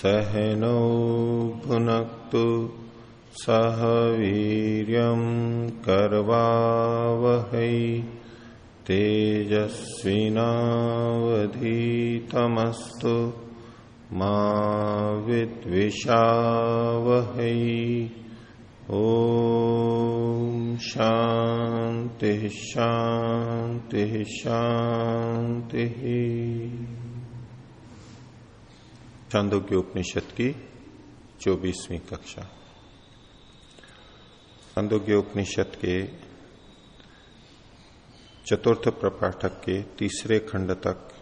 सहनौ भुनक्तु सह वीर्यं कर्वावहै तेजस्विनावधीतमस्तु मा विद्विषावहै। ॐ शान्ति शान्ति शान्तिः। छांदोग्य उपनिषद की चौबीसवीं कक्षा। छांदोग्य उपनिषद के चतुर्थ प्रपाठक के तीसरे खंड तक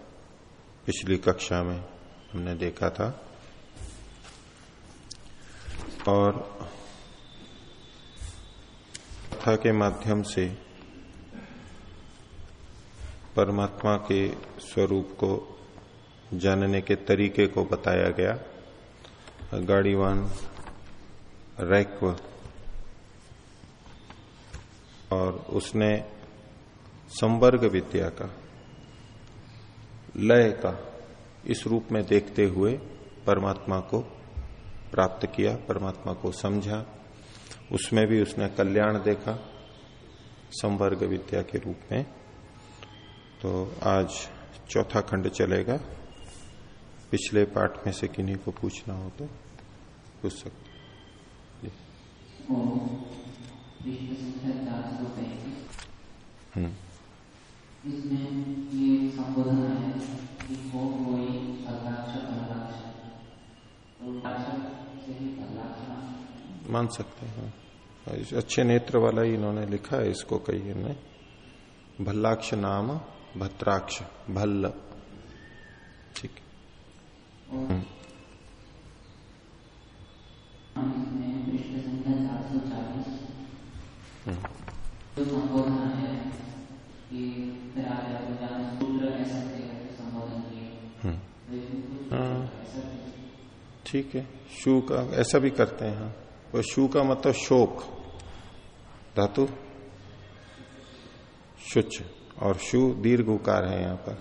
पिछली कक्षा में हमने देखा था। और कथा के माध्यम से परमात्मा के स्वरूप को जानने के तरीके को बताया गया। गाड़ीवान रैक्व और उसने संवर्ग विद्या का, लय का इस रूप में देखते हुए परमात्मा को प्राप्त किया, परमात्मा को समझा। उसमें भी उसने कल्याण देखा, संवर्ग विद्या के रूप में। तो आज चौथा खंड चलेगा। पिछले पाठ में से किन्हीं को पूछना हो तो पूछ सकते हम्म। मान सकते हैं। अच्छे नेत्र वाला ही इन्होंने लिखा है, इसको कही ने। भल्लाक्ष नाम भद्राक्ष, भल्ल। ठीक। ठीक है, शू का, ऐसा भी करते हैं वो शू का मतलब शोक। धातु? शुच और शु दीर्घ उकार है यहाँ पर।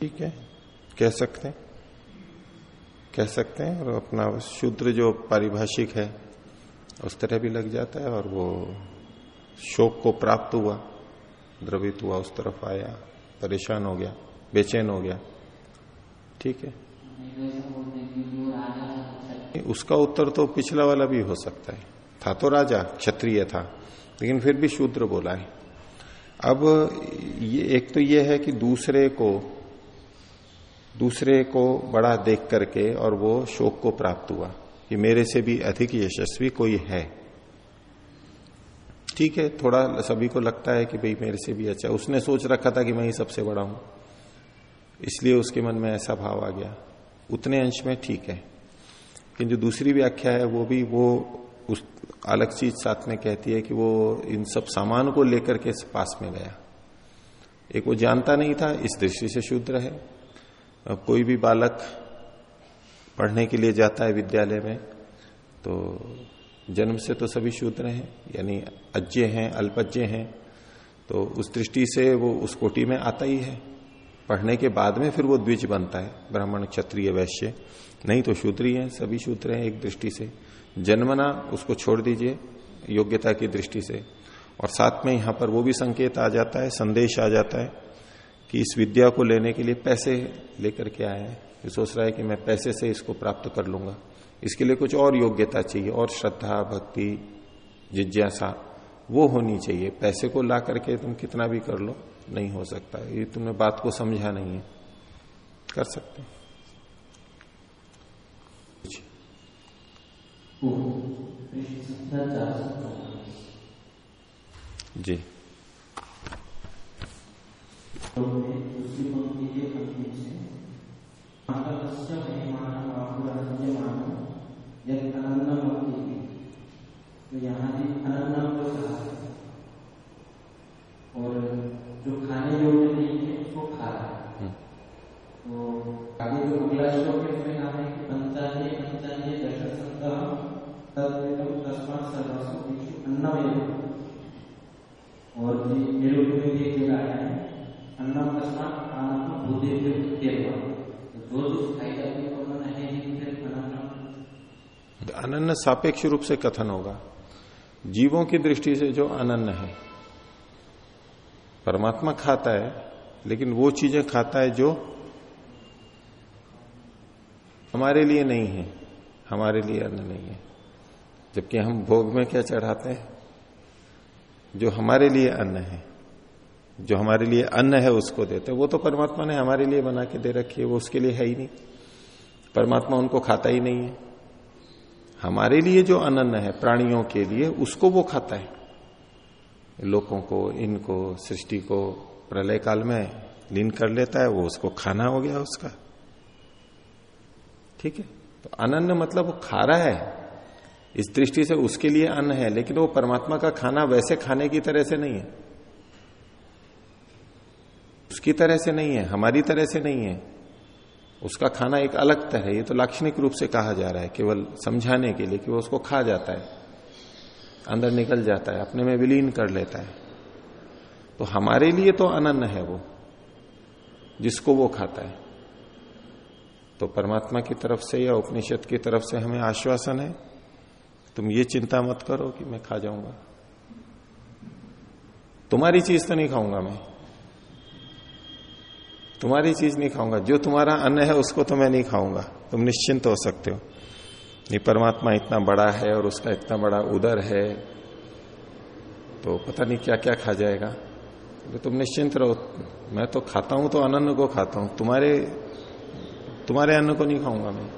ठीक है। कह सकते हैं? कह सकते हैं? और अपना शूद्र जो पारिभाषिक है, उस तरह भी लग जाता है और वो शोक को प्राप्त हुआ, द्रवित हुआ, उस तरफ़ आया, परेशान हो गया, बेचैन हो गया। ठीक है? उसका उत्तर तो पिछला वाला भी हो सकता है। था तो राजा, क्षत्रिय था, लेकिन फिर भी शूद्र बोला है। अब ये, एक तो ये है कि दूसरे को दूसरे को बड़ा देख करके और वो शोक को प्राप्त हुआ कि मेरे से भी अधिक यशस्वी कोई है। ठीक है, थोड़ा सभी को लगता है कि भाई मेरे से भी अच्छा उसने सोच रखा था कि मैं ही सबसे बड़ा हूँ। इसलिए उसके मन में ऐसा भाव आ गया। उतने अंश में ठीक है। लेकिन जो दूसरी व्याख्या है, वो भी वो उस अलग चीज़ साथ में कहती है कि वो इन सब सामान को लेकर के पास में गया। एक वो जानता नहीं था, इस दृष्टि से शुद्ध है। कोई भी बालक पढ़ने के लिए जाता है विद्यालय में तो जन्म से तो सभी शूद्र हैं, यानी अज्ञे हैं, अल्पज्ञ हैं तो उस दृष्टि से वो उस कोटि में आता ही है। पढ़ने के बाद में फिर वो द्विज बनता है, ब्राह्मण, क्षत्रिय, वैश्य। नहीं तो शूद्र ही है, सभी शूद्र हैं एक दृष्टि से। जन्मना उसको छोड़ दीजिए, योग्यता की दृष्टि से। और साथ में यहाँ पर वो भी संकेत आ जाता है, संदेश आ जाता है कि इस विद्या को लेने के लिए पैसे लेकर के आए हैं। ये सोच रहा है कि मैं पैसे से इसको प्राप्त कर लूँगा। इसके लिए कुछ और योग्यता चाहिए और श्रद्धा भक्ति जिज्ञासा वो होनी चाहिए। पैसे को ला करके तुम कितना भी कर लो नहीं हो सकता। ये तुमने बात को समझा नहीं है। कर सकते जी दूसरी पंक्ति के अंतिम से मानवस्य महिमान बाहुराज्यमान यद अनन्नमति तो यहाँ भी अनन्नम को कहा है जो है तस्मात् अनन्न सापेक्ष रूप से कथन होगा। जीवों की दृष्टि से जो अनन्न है, परमात्मा खाता है, लेकिन वो चीज़ें खाता है जो हमारे लिए नहीं है, हमारे लिए अन्न नहीं है। जबकि हम भोग में क्या चढ़ाते हैं? जो हमारे लिए अन्न है। जो हमारे लिए अन्न है उसको देते वो तो परमात्मा ने हमारे लिए बना के दे रखी है, वो उसके लिए है ही नहीं। परमात्मा उनको खाता ही नहीं है। हमारे लिए जो अनन्न है प्राणियों के लिए, उसको वो खाता है। लोगों को, इनको, सृष्टि को, प्रलय काल में लीन कर लेता है, वो उसको खाना हो गया उसका। ठीक है? तो अनन्न मतलब वो खा रहा है। इस दृष्टि से उसके लिए अन्न है, लेकिन वो परमात्मा का खाना वैसे खाने की तरह से नहीं है। उसकी तरह से नहीं है, हमारी तरह से नहीं है। उसका खाना एक अलग तरह है, ये तो लाक्षणिक रूप से कहा जा रहा है, केवल समझाने के लिए कि वो उसको खा जाता है, अंदर निकल जाता है, अपने में विलीन कर लेता है। तो हमारे लिए तो अनन्न है वो, जिसको वो खाता है। तो परमात्मा की तरफ़ से या उपनिषद की तरफ़ से हमें आश्वासन है, तुम ये चिंता मत करो कि मैं खा जाऊँगा। तुम्हारी चीज़ तो नहीं खाऊँगा मैं। तुम्हारी चीज़ नहीं खाऊँगा। जो तुम्हारा अन्न है, उसको तो मैं नहीं खाऊँगा। तुम निश्चिंत हो सकते हो। ये परमात्मा इतना बड़ा है और उसका इतना बड़ा उदर है तो पता नहीं क्या क्या खा जाएगा। तो तुम निश्चिंत रहो। मैं तो खाता हूँ तो अनन्न को खाता हूँ। तुम्हारे तुम्हारे अन्न को नहीं खाऊँगा मैं।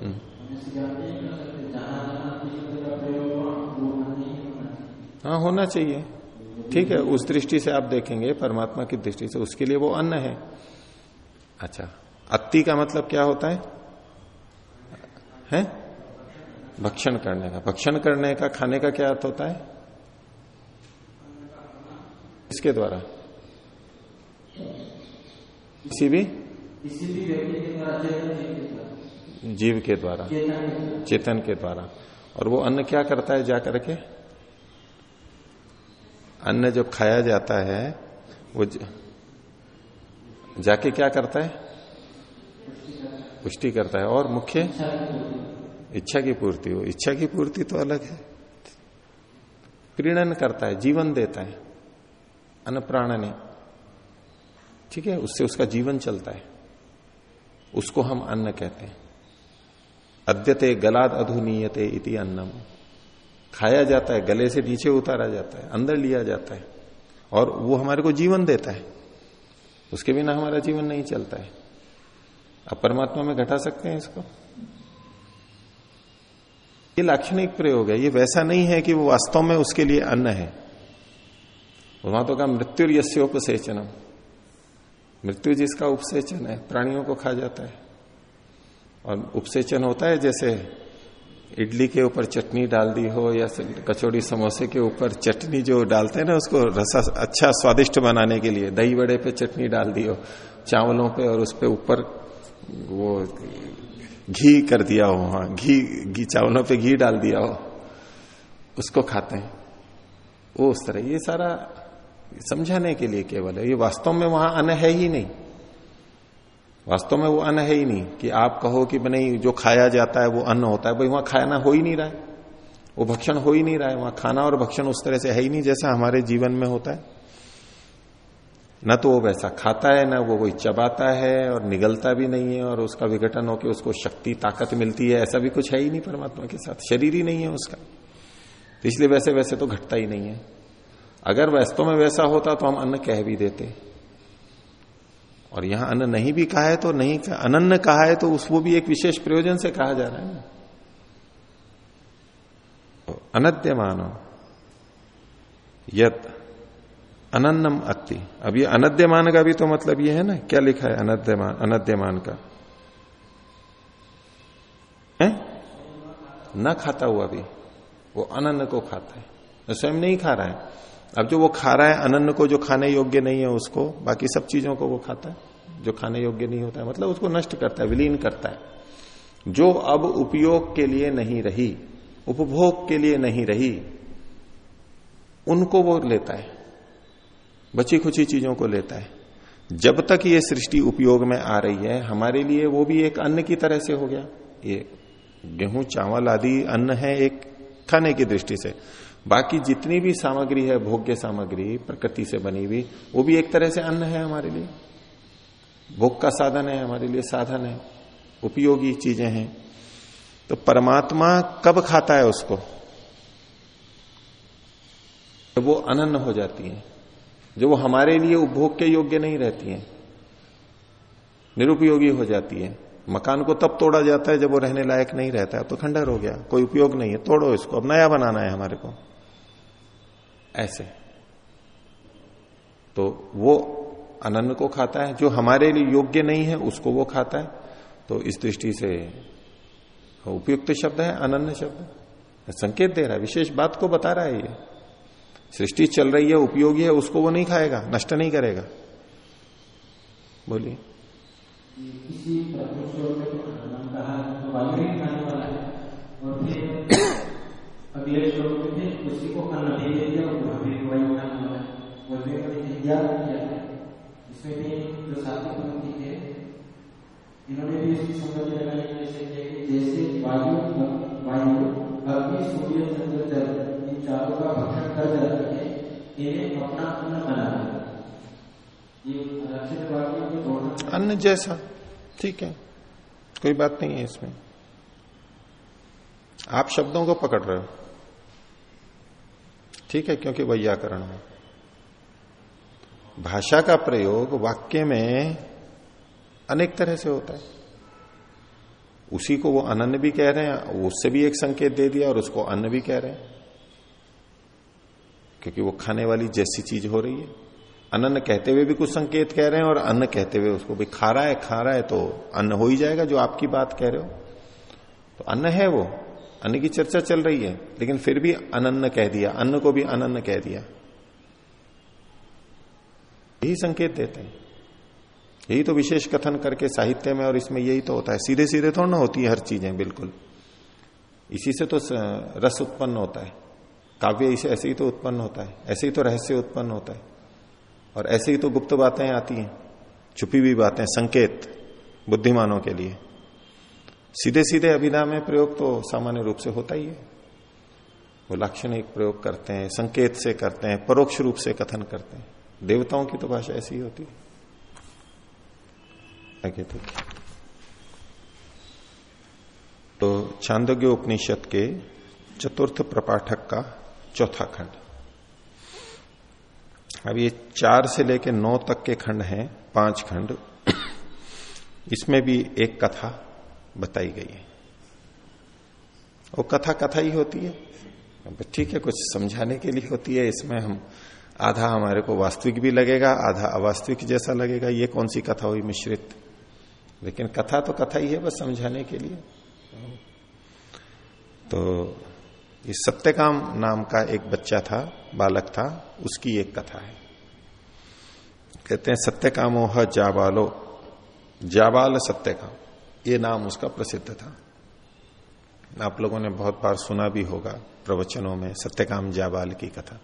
हम्म। हाँ होना चाहिए। ठीक है उस दृष्टि से आप देखेंगे परमात्मा की दृष्टि से उसके लिए वो अन्न है। अच्छा। अति का मतलब क्या होता है? हैं? भक्षण करने का। भक्षण करने का खाने का क्या अर्थ होता है? इसके द्वारा? किसी भी? जीव के द्वारा। चेतन के द्वारा। और वो अन्न क्या करता है जाकर के अन्न जब खाया जाता है, वो जाके क्या करता है? पुष्टि करता है। और मुख्य? इच्छा की पूर्ति। हो इच्छा की पूर्ति तो अलग है। प्रीणन करता है, जीवन देता है। अन्न ठीक है? उससे उसका जीवन चलता है। उसको हम अन्न कहते हैं। अद्यते गलाद अधुनीयते इति अन्नम। खाया जाता है, गले से नीचे उतारा जाता है, अंदर लिया जाता है, और वो हमारे को जीवन देता है। उसके बिना हमारा जीवन नहीं चलता है। अब परमात्मा में घटा सकते हैं इसको। ये लाक्षणिक प्रयोग है। ये वैसा नहीं है कि वो वास्तव में उसके लिए अन्न है। वहाँ तो कहा मृत्यु यस्योपसेचनम। मृत्यु जिसका उपसेचन है, प्राणियों को खा जाता है। और उपसेचन होता है जैसे इडली के ऊपर चटनी डाल दी हो या कचौड़ी समोसे के ऊपर चटनी जो डालते हैं ना, उसको रसा अच्छा स्वादिष्ट बनाने के लिए, दही बड़े पे चटनी डाल दी हो, चावलों पे और उस पे ऊपर वो घी कर दिया हो हाँ घी घी, चावलों पे घी डाल दिया हो, उसको खाते हैं। वो उस तरह, ये सारा समझाने के लिए केवल है। ये वास्तव में वहाँ अन्न है ही नहीं। वास्तव में वो अन्न है ही नहीं कि आप कहो कि नहीं जो खाया जाता है वो अन्न होता है। भाई, वहाँ खाना हो ही नहीं रहा है। वो भक्षण हो ही नहीं रहा है। वहाँ खाना और भक्षण उस तरह से है ही नहीं जैसा हमारे जीवन में होता है। न तो वो वैसा खाता है, ना वो कोई चबाता है और निगलता भी नहीं है और उसका विघटन होकर उसको शक्ति, ताकत मिलती है। ऐसा भी कुछ है ही नहीं परमात्मा के साथ। शरीर ही नहीं है उसका। तो इसलिए वैसे वैसे तो घटता ही नहीं है। अगर वास्तव में वैसा होता तो हम अन्न कह भी देते। और यहाँ अन्न नहीं भी कहा है तो नहीं कहा, अनन्न कहा है तो उस वो भी एक विशेष प्रयोजन से कहा जा रहा है ना। तो अनद्य मानो यत अनन्नम अति अब ये अनद्यमान का भी तो मतलब ये है ना, क्या लिखा है अनद्यमान अनद्यमान का? है? न खाता हुआ भी, वो अनन्न को खाता है। स्वयं नहीं खा रहा है। अब जो वो खा रहा है अनन्न को जो खाने योग्य नहीं है उसको, बाकी सब चीज़ों को वो खाता है। जो खाने योग्य नहीं होता है मतलब उसको नष्ट करता है, विलीन करता है। जो अब उपयोग के लिए नहीं रही, उपभोग के लिए नहीं रही, उनको वो लेता है। बची खुची चीज़ों को लेता है। जब तक ये सृष्टि उपयोग में आ रही है, हमारे लिए वो भी एक अन्न की तरह से हो गया। ये गेहूँ, चावल आदि अन्न है एक खाने की दृष्टि से। बाकी जितनी भी सामग्री है, भोग्य सामग्री, प्रकृति से बनी हुई, वो भी एक तरह से अन्न है हमारे लिए। भोग का साधन है हमारे लिए, साधन है। उपयोगी चीज़ें हैं। तो परमात्मा कब खाता है उसको? तो वो अनन्न हो जाती है जो वो हमारे लिए उपभोग के योग्य नहीं रहती है, निरुपयोगी हो जाती है। मकान को तब तोड़ा जाता है जब वो रहने लायक नहीं रहता है तो खंडर हो गया। कोई उपयोग नहीं है, तोड़ो इसको, अब नया बनाना है हमारे को। ऐसे। तो वो अनन्न को खाता है, जो हमारे लिए योग्य नहीं है, उसको वो खाता है। तो इस दृष्टि से उपयुक्त शब्द है, अनन्न शब्द संकेत दे रहा है, विशेष बात को बता रहा है ये। सृष्टि चल रही है, उपयोगी है, उसको वो नहीं खाएगा, नष्ट नहीं करेगा। बोलिए। किसी तो तो ही है श्लोक में फिर उसी को खाना दे दिया और वह भी वायु खाने वाला है फिर मैंने ज्ञान किया है इसमें भी जो साथी पंक्ति थे इन्होंने भी इसकी संगति लगाई जैसे कि जैसे वायु वायु अग्नि सूर्य चंद्र जल इन चारों का भक्षण कर जाते हैं इन्हें अपना अन्न बना ये रक्षित वाक्य में दोनों अन्न जैसा, ठीक है, कोई बात नहीं है इसमें। आप शब्दों को पकड़ रहे हो। ठीक है, क्योंकि वैयाकरण है। भाषा का प्रयोग वाक्य में अनेक तरह से होता है। उसी को वो अनन्न भी कह रहे हैं, उससे भी एक संकेत दे दिया और उसको अन्न भी कह रहे हैं। क्योंकि वो खाने वाली जैसी चीज़ हो रही है। अनन्न कहते हुए भी कुछ संकेत कह रहे हैं और अन्न कहते हुए उसको भी खा रहा है, खा रहा है तो अन्न हो ही जाएगा जो आपकी बात कह रहे हो। तो अन्न है वो। अन्न की चर्चा चल रही है, लेकिन फिर भी अनन्न कह दिया, अन्न को भी अनन्न कह दिया। यही संकेत देते हैं। यही तो विशेष कथन करके साहित्य में और इसमें यही तो होता है। सीधे सीधे थोड़ा ना होती है हर चीज़ें, बिल्कुल। इसी से तो रस उत्पन्न होता है। काव्य इसे ऐसे ही तो उत्पन्न होता है, ऐसे ही तो रहस्य उत्पन्न होता है। और ऐसे ही तो गुप्त बातें आती हैं, छुपी हुई बातें, संकेत बुद्धिमानों के लिए। सीधे सीधे अभिधा में प्रयोग तो सामान्य रूप से होता ही है। वो लाक्षणिक प्रयोग करते हैं, संकेत से करते हैं, परोक्ष रूप से कथन करते हैं। देवताओं की तो भाषा ऐसी ही होती है। तो। तो छांदोग्य उपनिषद के चतुर्थ प्रपाठक का चौथा खंड। अब ये चार से लेकर नौ तक के खंड हैं, पाँच खंड। इसमें भी एक कथा बताई गई है। वो कथा कथा ही होती है। ठीक है, कुछ समझाने के लिए होती है, इसमें हम, आधा हमारे को वास्तविक भी लगेगा, आधा अवास्तविक जैसा लगेगा। ये कौन सी कथा हुई मिश्रित? लेकिन कथा तो कथा ही है बस समझाने के लिए। तो ये सत्यकाम नाम का एक बच्चा था, बालक था, उसकी एक कथा है। कहते हैं सत्यकामो ह जाबालो। जाबाल सत्यकाम ये नाम उसका प्रसिद्ध था। आप लोगों ने बहुत बार सुना भी होगा प्रवचनों में सत्यकाम जाबाल की कथा।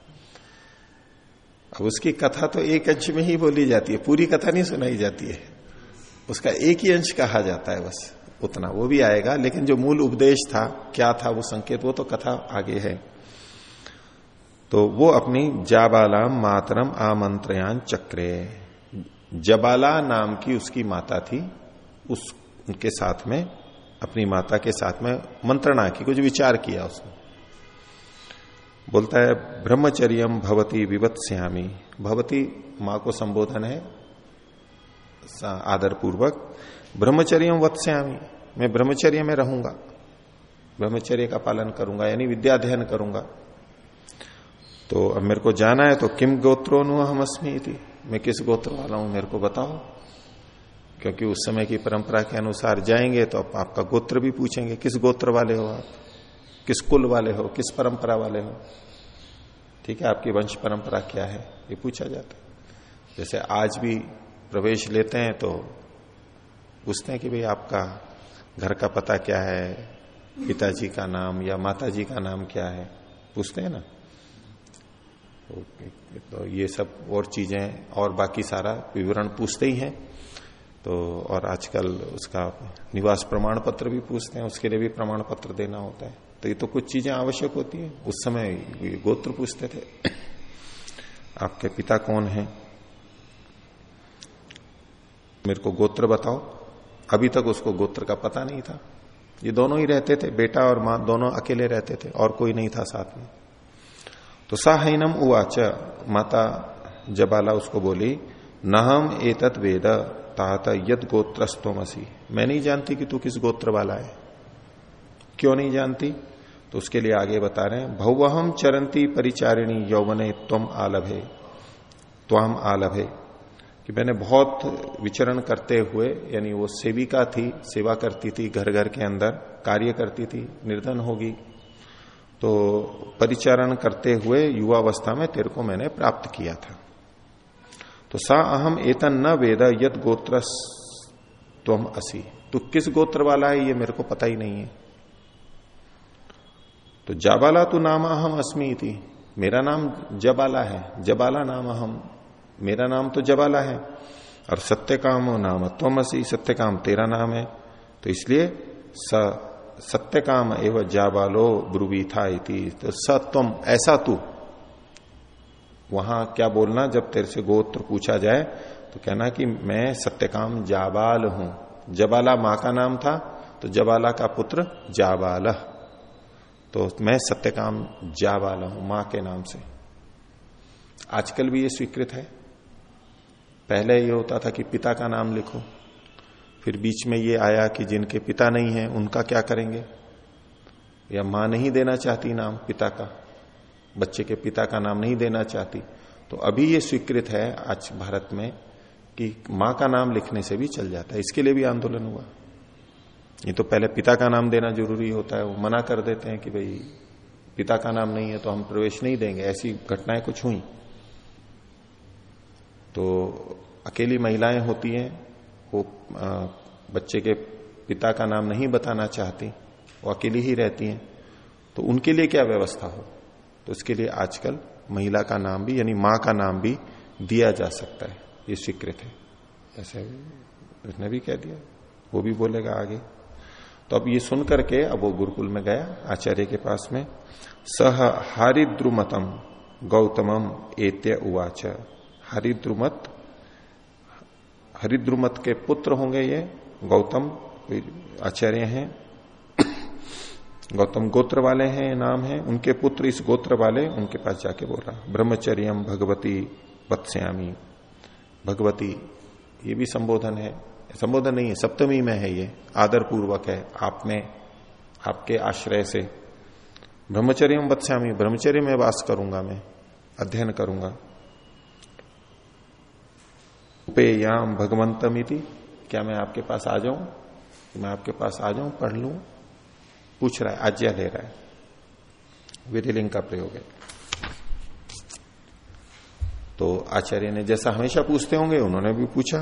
अब उसकी कथा तो एक अंश में ही बोली जाती है, पूरी कथा नहीं सुनाई जाती है। उसका एक ही अंश कहा जाता है बस, उतना। वो भी आएगा, लेकिन जो मूल उपदेश था, क्या था वो संकेत, वो तो कथा आगे है। तो वो अपनी जाबाला मातरम आमंत्रयान चक्रे, जबाला नाम की उसकी माता थी, उस उनके साथ में, अपनी माता के साथ में मंत्रणा की कुछ विचार किया उसने। बोलता है ब्रह्मचर्यम भवती विवत्स्यामी। भवती माँ को संबोधन है आदर पूर्वक ब्रह्मचर्यम वत्स्यामी। मैं ब्रह्मचर्य में रहूँगा। ब्रह्मचर्य का पालन करूँगा, यानी विद्या अध्ययन करूँगा। तो अब मेरे को जाना है तो किम गोत्रो नु हम अस्मी मैं किस गोत्र वाला हूँ? मेरे को बताओ। क्योंकि उस समय की परंपरा के अनुसार जाएँगे तो आप, आपका गोत्र भी पूछेंगे किस गोत्र वाले हो आप? किस कुल वाले हो? किस परंपरा वाले हो? ठीक है आपकी वंश परंपरा क्या है? ये पूछा जाता है। जैसे आज भी प्रवेश लेते हैं तो पूछते हैं कि भाई आपका घर का पता क्या है? पिताजी का नाम या माताजी का नाम क्या है? पूछते हैं ना? तो, तो ये सब और चीज़ें और बाकी सारा विवरण पूछते ही हैं। तो और आजकल उसका निवास प्रमाण पत्र भी पूछते हैं, उसके लिए भी प्रमाण पत्र देना होता है। तो ये तो कुछ चीज़ें आवश्यक होती है। उस समय गोत्र पूछते थे। आपके पिता कौन है? मेरे को गोत्र बताओ। अभी तक उसको गोत्र का पता नहीं था। ये दोनों ही रहते थे, बेटा और माँ, दोनों अकेले रहते थे, और कोई नहीं था साथ में। तो साहनम उवाच। माता जबाला उसको बोली न हम एतत वेद। तात यद गोत्रस्तोमसी। मैं नहीं जानती कि तू किस गोत्र वाला है। क्यों नहीं जानती? तो उसके लिए आगे बता रहे हैं भौवहम चरंती परिचारिणी यौवने तुम आलभे। त्वाम आलभे। कि मैंने बहुत विचरण करते हुए, यानी वो सेविका थी, सेवा करती थी घर घर के अंदर, कार्य करती थी, निर्धन होगी। तो परिचारण करते हुए युवावस्था में तेरे को मैंने प्राप्त किया था। तो सा अहम एतन न वेद यद गोत्र तुम असी। तू किस गोत्र वाला है, ये मेरे को पता ही नहीं है। तो जाबाला तू नाम अहम अस्मी थी मेरा नाम जबाला है। जबाला नाम अहम। मेरा नाम तो जबाला है। और सत्य काम नाम त्वमसी सत्य काम तेरा नाम है। तो इसलिए स सत्य काम एवं जाबालो ब्रुवी था तो स तुम ऐसा तू। वहाँ क्या बोलना, जब तेरे से गोत्र पूछा जाए तो कहना कि मैं सत्यकाम जाबाल हूँ। जबाला माँ का नाम था तो जबाला का पुत्र जाबाल। तो मैं सत्यकाम जाबाल हूँ, माँ के नाम से। आजकल भी ये स्वीकृत है। पहले ये होता था कि पिता का नाम लिखो, फिर बीच में ये आया कि जिनके पिता नहीं है, उनका क्या करेंगे? या माँ नहीं देना चाहती नाम पिता का? बच्चे के पिता का नाम नहीं देना चाहती। तो अभी ये स्वीकृत है आज भारत में कि माँ का नाम लिखने से भी चल जाता है। इसके लिए भी आंदोलन हुआ। ये तो पहले पिता का नाम देना ज़रूरी होता है। वो मना कर देते हैं कि भाई, पिता का नाम नहीं है तो हम प्रवेश नहीं देंगे। ऐसी घटनाएँ कुछ हुई। तो अकेली महिलाएँ होती हैं। वो बच्चे के पिता का नाम नहीं बताना चाहती। वो अकेली ही रहती हैं। तो उनके लिए क्या व्यवस्था हो? तो उसके लिए आजकल महिला का नाम भी, यानी माँ का नाम भी दिया जा सकता है। ये स्वीकृत है। ऐसे उसने भी कह दिया। वो भी बोलेगा आगे। तो अब ये सुन करके अब वो गुरुकुल में गया, आचार्य के पास में। सह हरिद्रुमतम गौतमम एत्य उवाच। हरिद्रुमत हरिद्रुमत के पुत्र होंगे ये, गौतम आचार्य हैं। गौतम गोत्र वाले हैं, नाम है, उनके पुत्र इस गोत्र वाले, उनके पास जाके बोल रहा ब्रह्मचर्यम भगवती वत्स्यामी। भगवती, ये भी संबोधन है। संबोधन नहीं है, सप्तमी में है ये आदर पूर्वक है, आप में, आपके आश्रय से। ब्रह्मचर्य वत्स्यामी, ब्रह्मचर्य में वास करूँगा मैं, अध्ययन करूँगा। उपेयाम भगवंतमिति, क्या मैं आपके पास आ जाऊँ? मैं आपके पास आ जाऊँ, पढ़ लू पूछ रहा है, आज्ञा ले रहा है। विधिलिंग का प्रयोग है। तो आचार्य ने जैसा हमेशा पूछते होंगे, उन्होंने भी पूछा,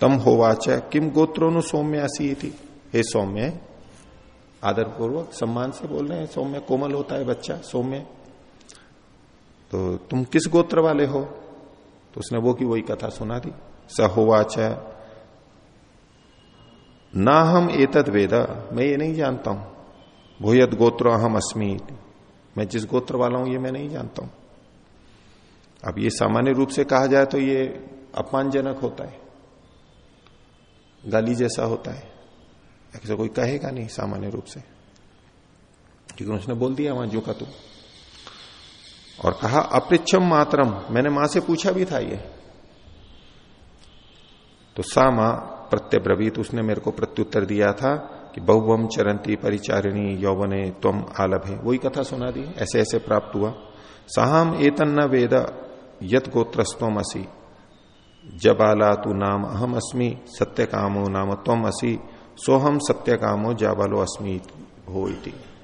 तम होवाच किम गोत्रोनु सौम्य थी हे सौम्य आदर पूर्वक सम्मान से बोल रहे हैं, सौम्य कोमल होता है बच्चा, सौम्य। तो तुम किस गोत्र वाले हो? तो उसने वो की वही कथा सुना दी। स होवाच ना हम एतद वेद, मैं ये नहीं जानता हूँ। भूयत गोत्र अहम अस्मी मैं जिस गोत्र वाला हूँ, ये मैं नहीं जानता हूँ। अब ये सामान्य रूप से कहा जाए तो ये अपमानजनक होता है। गाली जैसा होता है। ऐसा कोई कहेगा नहीं सामान्य रूप से। क्योंकि उसने बोल दिया वहाँ जो का तू। और कहा अपृक्षम मातरम। मैंने माँ से पूछा भी था ये। तो सा माँ प्रत्यब्रवीत, उसने मेरे को प्रत्युत्तर दिया था। कि बहुवम चरंती परिचारिणी यौवने तुम आलभ। वही कथा सुना दी, ऐसे ऐसे प्राप्त हुआ। साहम एतन न वेद यत गोत्रस्तम असी जबाला तू नाम अहम अस्मि सत्य कामो नाम तुम असी सोहम सत्य कामो जाबालो अस्मी हो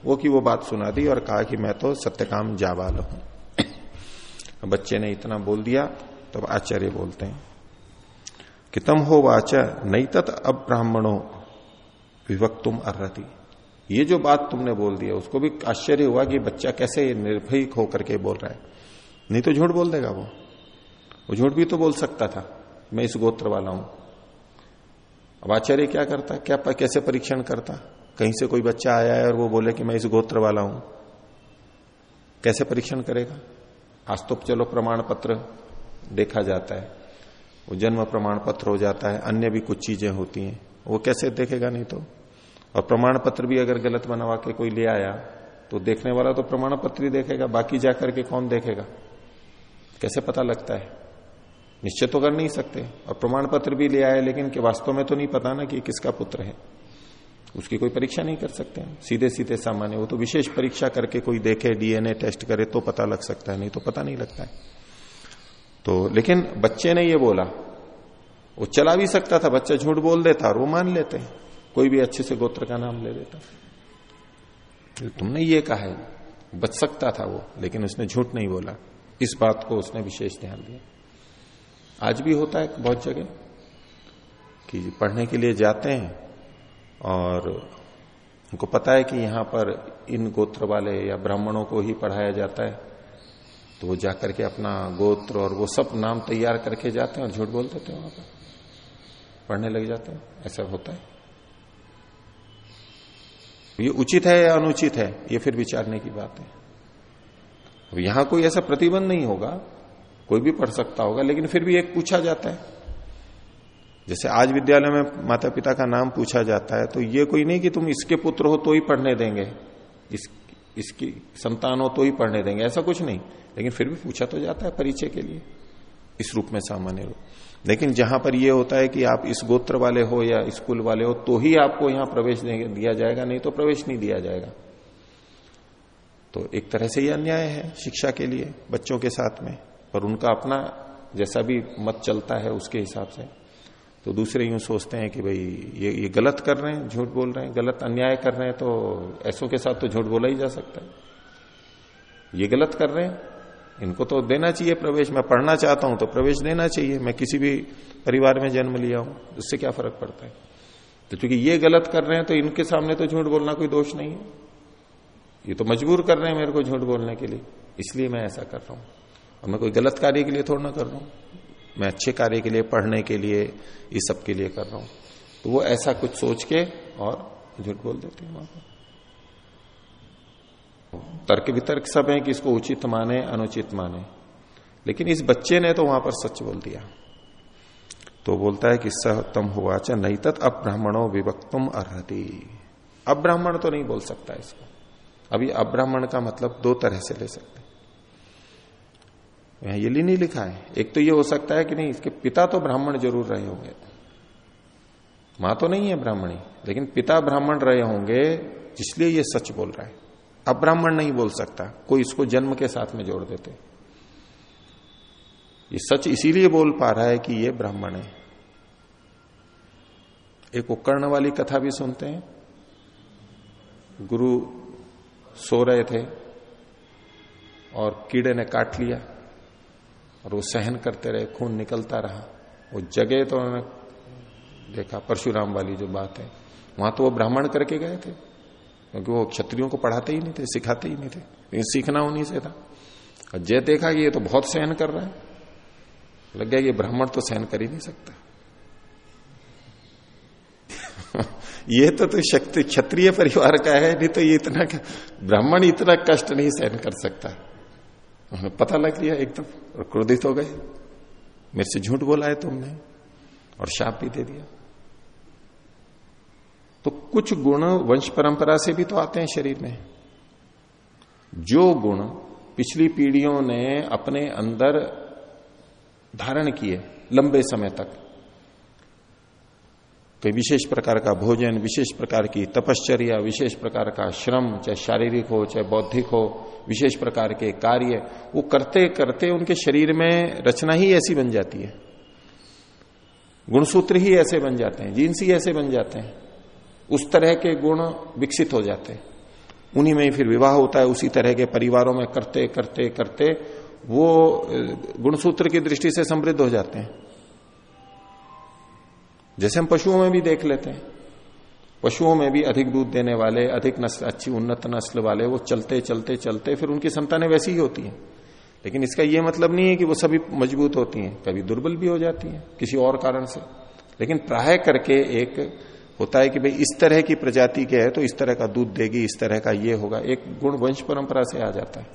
वो की वो बात सुना दी और कहा कि मैं तो सत्यकाम जाबाल हूँ। बच्चे ने इतना बोल दिया, तब तो आचार्य बोलते हैं कि तम हो वाच नहीं तत् अब्राह्मणों विभक्तुम अर्ति ये जो बात तुमने बोल दिया उसको भी आश्चर्य हुआ कि बच्चा कैसे निर्भय होकर के बोल रहा है। नहीं तो झूठ बोल देगा वो। वो झूठ भी तो बोल सकता था, मैं इस गोत्र वाला हूँ। अब आचार्य क्या करता, क्या कैसे परीक्षण करता? कहीं से कोई बच्चा आया है और वो बोले कि मैं इस गोत्र वाला हूँ। कैसे परीक्षण करेगा? आज तो चलो प्रमाण पत्र देखा जाता है। वो जन्म प्रमाण पत्र हो जाता है, अन्य भी कुछ चीज़ें होती हैं। वो कैसे देखेगा? नहीं तो और प्रमाण पत्र भी अगर गलत बनवा के कोई ले आया तो देखने वाला तो प्रमाण पत्र ही देखेगा, बाकी जाकर के कौन देखेगा? कैसे पता लगता है? निश्चय तो कर नहीं सकते। और प्रमाण पत्र भी ले आए, लेकिन कि वास्तव में तो नहीं पता ना कि किसका पुत्र है। उसकी कोई परीक्षा नहीं कर सकते हैं। सीधे सीधे सामान्य, वो तो विशेष परीक्षा करके कोई देखे, डीएनए टेस्ट करे तो पता लग सकता है, नहीं तो पता नहीं लगता है। तो लेकिन बच्चे ने ये बोला, वो चला भी सकता था, बच्चा झूठ बोल देता, और वो मान लेते कोई भी अच्छे से गोत्र का नाम ले लेता। तुमने ये कहा है, बच सकता था वो, लेकिन उसने झूठ नहीं बोला। इस बात को उसने विशेष ध्यान दिया। आज भी होता है बहुत जगह कि पढ़ने के लिए जाते हैं और उनको पता है कि यहाँ पर इन गोत्र वाले या ब्राह्मणों को ही पढ़ाया जाता है। तो वो जाकर के अपना गोत्र और वो सब नाम तैयार करके जाते हैं और झूठ बोल देते हैं वहाँ पर। पढ़ने लग जाते हैं। ऐसा होता है। ये उचित है या अनुचित है? ये फिर विचारने की बात है। अब यहाँ कोई ऐसा प्रतिबंध नहीं होगा। कोई भी पढ़ सकता होगा, लेकिन फिर भी एक पूछा जाता है। जैसे आज विद्यालय में माता पिता का नाम पूछा जाता है तो ये कोई नहीं कि तुम इसके पुत्र हो तो ही पढ़ने देंगे। इस, इसकी संतान हो तो ही पढ़ने देंगे। ऐसा कुछ नहीं। लेकिन फिर भी पूछा तो जाता है परिचय के लिए। इस रूप में सामान्य रूप। लेकिन जहाँ पर यह होता है कि आप इस गोत्र वाले हो या स्कूल वाले हो तो ही आपको यहाँ प्रवेश दिया जाएगा, नहीं तो प्रवेश नहीं दिया जाएगा। तो एक तरह से यह अन्याय है शिक्षा के लिए, बच्चों के साथ में पर उनका अपना जैसा भी मत चलता है उसके हिसाब से। तो दूसरे यूँ सोचते हैं कि भाई, ये ये गलत कर रहे हैं, झूठ बोल रहे हैं, गलत अन्याय कर रहे हैं तो ऐसों के साथ तो झूठ बोला ही जा सकता है। ये गलत कर रहे हैं इनको तो देना चाहिए प्रवेश। मैं पढ़ना चाहता हूँ तो प्रवेश देना चाहिए। मैं किसी भी परिवार में जन्म लिया हूँ, उससे क्या फ़र्क पड़ता है? तो चूँकि ये गलत कर रहे हैं तो इनके सामने तो झूठ बोलना कोई दोष नहीं है। ये तो मजबूर कर रहे हैं मेरे को झूठ बोलने के लिए। इसलिए मैं ऐसा कर रहा हूँ। और मैं कोई गलत कार्य के लिए थोड़ा ना कर रहा हूँ। मैं अच्छे कार्य के लिए, पढ़ने के लिए, इस सब के लिए कर रहा हूँ। तो वो ऐसा कुछ सोच के और झूठ बोल देते हैं वहाँ पर। तर्क वितर्क सब है कि इसको उचित माने, अनुचित माने। लेकिन इस बच्चे ने तो वहाँ पर सच बोल दिया। तो बोलता है कि सहतम हुआ चा नहीं तत् अब्राह्मणों विभक्तुम अर्ति अब्राह्मण तो नहीं बोल सकता इसको। अभी अब्राह्मण का मतलब दो तरह से ले सकते। यहाँ ये नहीं लिखा है। एक तो ये हो सकता है कि नहीं, इसके पिता तो ब्राह्मण ज़रूर रहे होंगे। माँ तो नहीं है ब्राह्मणी, लेकिन पिता ब्राह्मण रहे होंगे इसलिए ये सच बोल रहा है। अब ब्राह्मण नहीं बोल सकता। कोई इसको जन्म के साथ में जोड़ देते। ये सच इसीलिए बोल पा रहा है कि ये ब्राह्मण है। एक उपकर्ण वाली कथा भी सुनते हैं। गुरु सो रहे थे और कीड़े ने काट लिया और वो सहन करते रहे, खून निकलता रहा। वो जगह तो उन्होंने देखा, परशुराम वाली जो बात है। वहाँ तो वो ब्राह्मण करके गए थे। क्योंकि वो क्षत्रियों को पढ़ाते ही नहीं थे, सिखाते ही नहीं थे। लेकिन सीखना उन्हीं से था। और जय देखा कि ये तो बहुत सहन कर रहा है। लग गया ये ब्राह्मण तो सहन कर ही नहीं सकता। ये तो तो शक्ति, क्षत्रिय परिवार का है, नहीं तो ये इतना ब्राह्मण इतना कष्ट नहीं सहन कर सकता। उन्हें पता लग लिया एकदम और क्रोधित हो गए। मेरे से झूठ बोला है तुमने, और शाप भी दे दिया। तो कुछ गुण वंश परंपरा से भी तो आते हैं शरीर में। जो गुण पिछली पीढ़ियों ने अपने अंदर धारण किए लंबे समय तक कोई विशेष प्रकार का भोजन, विशेष प्रकार की तपश्चर्या, विशेष प्रकार का श्रम, चाहे शारीरिक हो, चाहे बौद्धिक हो, विशेष प्रकार के कार्य, वो करते करते उनके शरीर में रचना ही ऐसी बन जाती है। गुणसूत्र ही ऐसे बन जाते हैं जीन्स ही ऐसे बन जाते हैं। उस तरह के गुण विकसित हो जाते हैं। उन्हीं में ही फिर विवाह होता है, उसी तरह के परिवारों में करते करते करते वो गुणसूत्र की दृष्टि से समृद्ध हो जाते हैं। जैसे हम पशुओं में भी देख लेते हैं। पशुओं में भी अधिक दूध देने वाले, अधिक नस्ल, अच्छी उन्नत नस्ल वाले, वो चलते चलते चलते फिर उनकी संतानें वैसी ही होती हैं। लेकिन इसका यह मतलब नहीं है कि वो सभी मज़बूत होती हैं। कभी दुर्बल भी हो जाती हैं, किसी और कारण से। लेकिन प्राय करके एक होता है कि भाई इस तरह की प्रजाति के है तो इस तरह का दूध देगी, इस तरह का ये होगा। एक गुण वंश परंपरा से आ जाता है।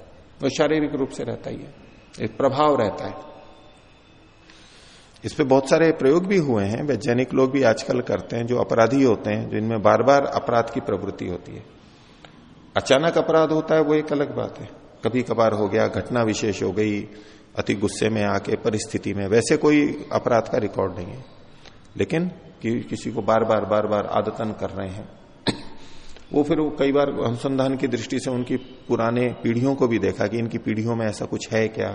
वो शारीरिक रूप से रहता ही है। एक प्रभाव रहता है। इस पे बहुत सारे प्रयोग भी हुए हैं। वैज्ञानिक लोग भी आजकल करते हैं, जो अपराधी होते हैं जिनमें बार बार अपराध की प्रवृत्ति होती है। अचानक अपराध होता है, वो एक अलग बात है। कभी कभार हो गया, घटना विशेष हो गई, अति गुस्से में आके, परिस्थिति में, वैसे कोई अपराध का रिकॉर्ड नहीं है। लेकिन कि किसी को बार बार बार बार आदतन कर रहे हैं। वो फिर वो कई बार अनुसंधान की दृष्टि से उनकी पुराने पीढ़ियों को भी देखा कि इनकी पीढ़ियों में ऐसा कुछ है क्या?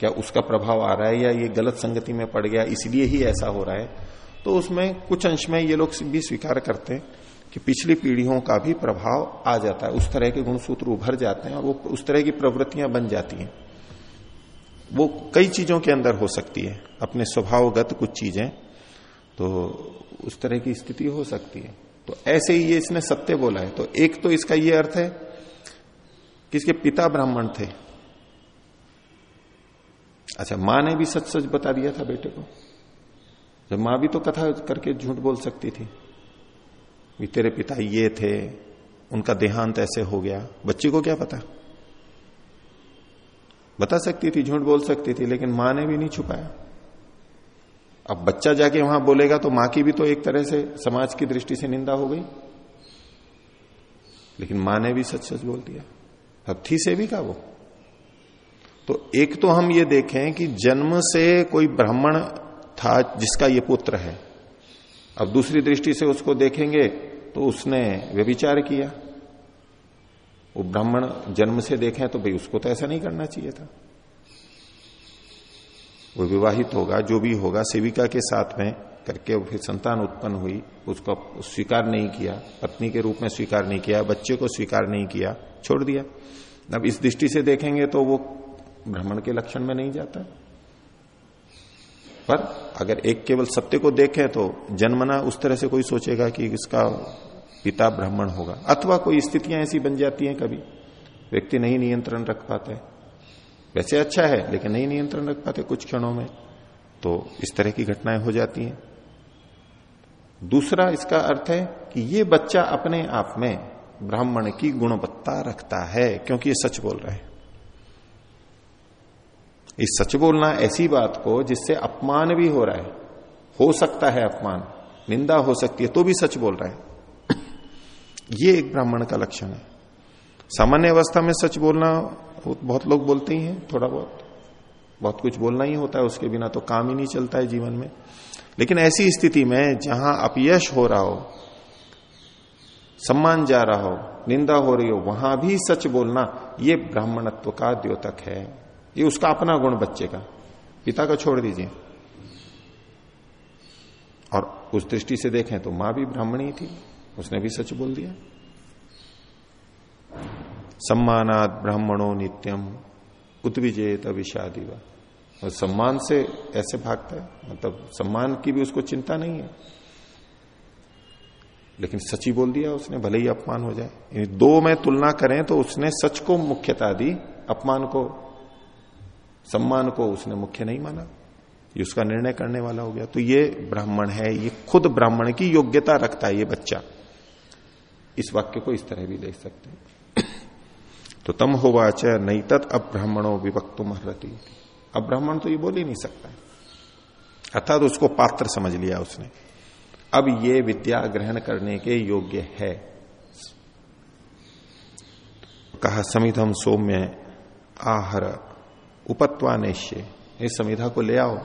क्या उसका प्रभाव आ रहा है या ये गलत संगति में पड़ गया, इसलिए ही ऐसा हो रहा है? तो उसमें कुछ अंश में ये लोग भी स्वीकार करते हैं कि पिछली पीढ़ियों का भी प्रभाव आ जाता है। उस तरह के गुणसूत्र उभर जाते हैं और वो उस तरह की प्रवृत्तियाँ बन जाती हैं। वो कई चीज़ों के अंदर हो सकती है। अपने स्वभावगत कुछ चीज़ें तो उस तरह की स्थिति हो सकती है। तो ऐसे ही ये इसने सत्य बोला है। तो एक तो इसका ये अर्थ है कि इसके पिता ब्राह्मण थे। अच्छा माँ ने भी सच सच बता दिया था बेटे को। जब माँ भी तो कथा करके झूठ बोल सकती थी भी तेरे पिता ये थे, उनका देहांत ऐसे हो गया। बच्ची को क्या पता? बता सकती थी, झूठ बोल सकती थी, लेकिन माँ ने भी नहीं छुपाया। अब बच्चा जाके वहाँ बोलेगा तो माँ की भी तो एक तरह से समाज की दृष्टि से निंदा हो गई। लेकिन माँ ने भी सच सच बोल दिया। अब थी से भी का वो। तो एक तो हम ये देखें कि जन्म से कोई ब्राह्मण था जिसका ये पुत्र है। अब दूसरी दृष्टि से उसको देखेंगे तो उसने व्यविचार किया। वो ब्राह्मण जन्म से देखें तो भाई उसको तो ऐसा नहीं करना चाहिए था। वो विवाहित होगा, जो भी होगा, सेविका के साथ में करके फिर संतान उत्पन्न हुई, उसको स्वीकार नहीं किया, पत्नी के रूप में स्वीकार नहीं किया, बच्चे को स्वीकार नहीं किया, छोड़ दिया। अब इस दृष्टि से देखेंगे तो वो भ्रमण के लक्षण में नहीं जाता। पर अगर एक केवल सत्य को देखे तो जन्मना उस तरह से कोई सोचेगा कि इसका पिता ब्राह्मण होगा, अथवा कोई स्थितियाँ ऐसी बन जाती हैं कभी, व्यक्ति नहीं नियंत्रण रख पाते। वैसे अच्छा है, लेकिन नहीं नियंत्रण रख पाते कुछ क्षणों में तो इस तरह की घटनाएँ हो जाती हैं। दूसरा इसका अर्थ है कि ये बच्चा अपने आप में ब्राह्मण की गुणवत्ता रखता है, क्योंकि ये सच बोल रहा है। इस सच बोलना ऐसी बात को जिससे अपमान भी हो रहा है, हो सकता है अपमान, निंदा हो सकती है तो भी सच बोल रहा है। ये एक ब्राह्मण का लक्षण है। सामान्य अवस्था में सच बोलना बहुत लोग बोलते ही हैं, थोड़ा बहुत। बहुत कुछ बोलना ही होता है, उसके बिना तो काम ही नहीं चलता है जीवन में। लेकिन ऐसी स्थिति में जहाँ अपयश हो रहा हो, सम्मान जा रहा हो, निंदा हो रही हो, वहाँ भी सच बोलना, ये ब्राह्मणत्व का द्योतक है। ये उसका अपना गुण बच्चे का। पिता का छोड़ दीजिए। और उस दृष्टि से देखें तो माँ भी ब्राह्मणी थी, उसने भी सच बोल दिया। सम्मानात ब्राह्मणों नित्यम। उद्विजेत विषादी और सम्मान से ऐसे भागता है। मतलब सम्मान की भी उसको चिंता नहीं है। लेकिन सची बोल दिया उसने, भले ही अपमान हो जाए। दो में तुलना करें तो उसने सच को मुख्यता दी, अपमान को, सम्मान को उसने मुख्य नहीं माना। ये उसका निर्णय करने वाला हो गया। तो ये ब्राह्मण है, ये खुद ब्राह्मण की योग्यता रखता है ये बच्चा। इस वाक्य को इस तरह भी देख सकते हैं। तो तम होवाच, नहीं तत् अब ब्राह्मणों विभक्तु महरती अब ब्राह्मण तो ये बोल ही नहीं सकता। अर्थात उसको पात्र समझ लिया उसने। अब ये विद्या ग्रहण करने के योग्य है। कहा, समिधम सौम्य आहर उपत्वानेश्य। इस संविधा को ले आओ।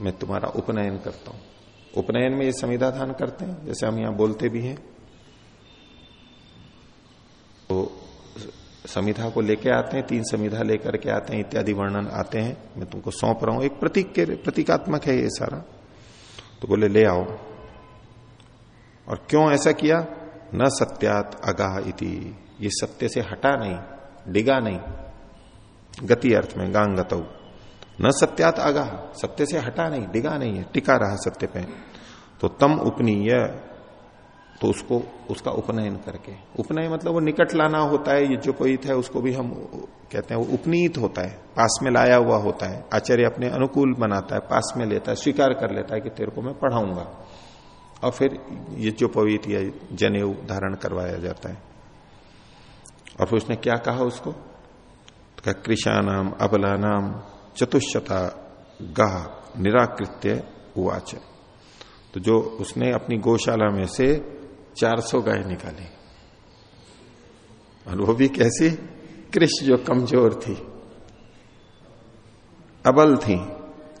मैं तुम्हारा उपनयन करता हूँ। उपनयन में ये संविधा दान करते हैं, जैसे हम यहाँ बोलते भी हैं। तो संविधा को लेके आते हैं, तीन संविधा लेकर के आते हैं, इत्यादि वर्णन आते हैं। मैं तुमको सौंप रहा हूँ। एक प्रतीक के, प्रतीकात्मक है ये सारा। तो बोले, ले आओ। और क्यों ऐसा किया? न सत्यात अगाह इति। ये सत्य से हटा नहीं, डिगा नहीं। गति अर्थ में, गांगत। न सत्यात आगा सत्य से हटा नहीं, डिगा नहीं है, टिका रहा सत्य पे। तो तम उपनीय तो उसको, उसका उपनयन करके। उपनयन मतलब वो निकट लाना होता है, ये जो कोई है उसको भी हम कहते हैं वो उपनीत होता है, पास में लाया हुआ होता है। आचार्य अपने अनुकूल बनाता है, पास में लेता है, स्वीकार कर लेता है कि तेरे को मैं पढ़ाऊँगा। और फिर ये जो पवित्र या जनेऊ धारण करवाया जाता है। और फिर उसने क्या कहा उसको? तो कहा कृषा नाम अबला नाम चतुष्शता गाह निराकृत्य उवाच। तो जो उसने अपनी गौशाला में से 400 गाय निकाली। और वो भी कैसी? कृष जो कमज़ोर थी, अबल थी,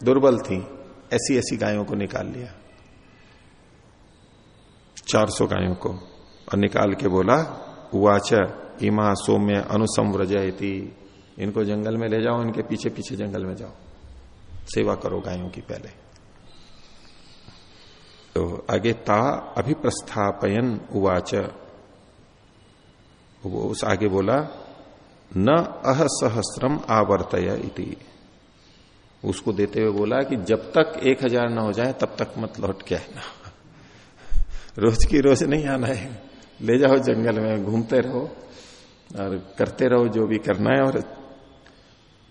दुर्बल थी ऐसी ऐसी गायों को निकाल लिया। 400 गायों को और निकाल के बोला उवाच इमा सौम्य अनुसंव्रजयती। इनको जंगल में ले जाओ, इनके पीछे पीछे जंगल में जाओ। सेवा करो गायों की पहले। तो आगे ता अभिप्रस्थापयन उवाच। वो उस आगे बोला, न अहसहस्रम आवर्तय इति। उसको देते हुए बोला कि जब तक एक हज़ार न हो जाए, तब तक मत लौट के आना। रोज की रोज नहीं आना है। ले जाओ जंगल में, घूमते रहो और करते रहो जो भी करना है और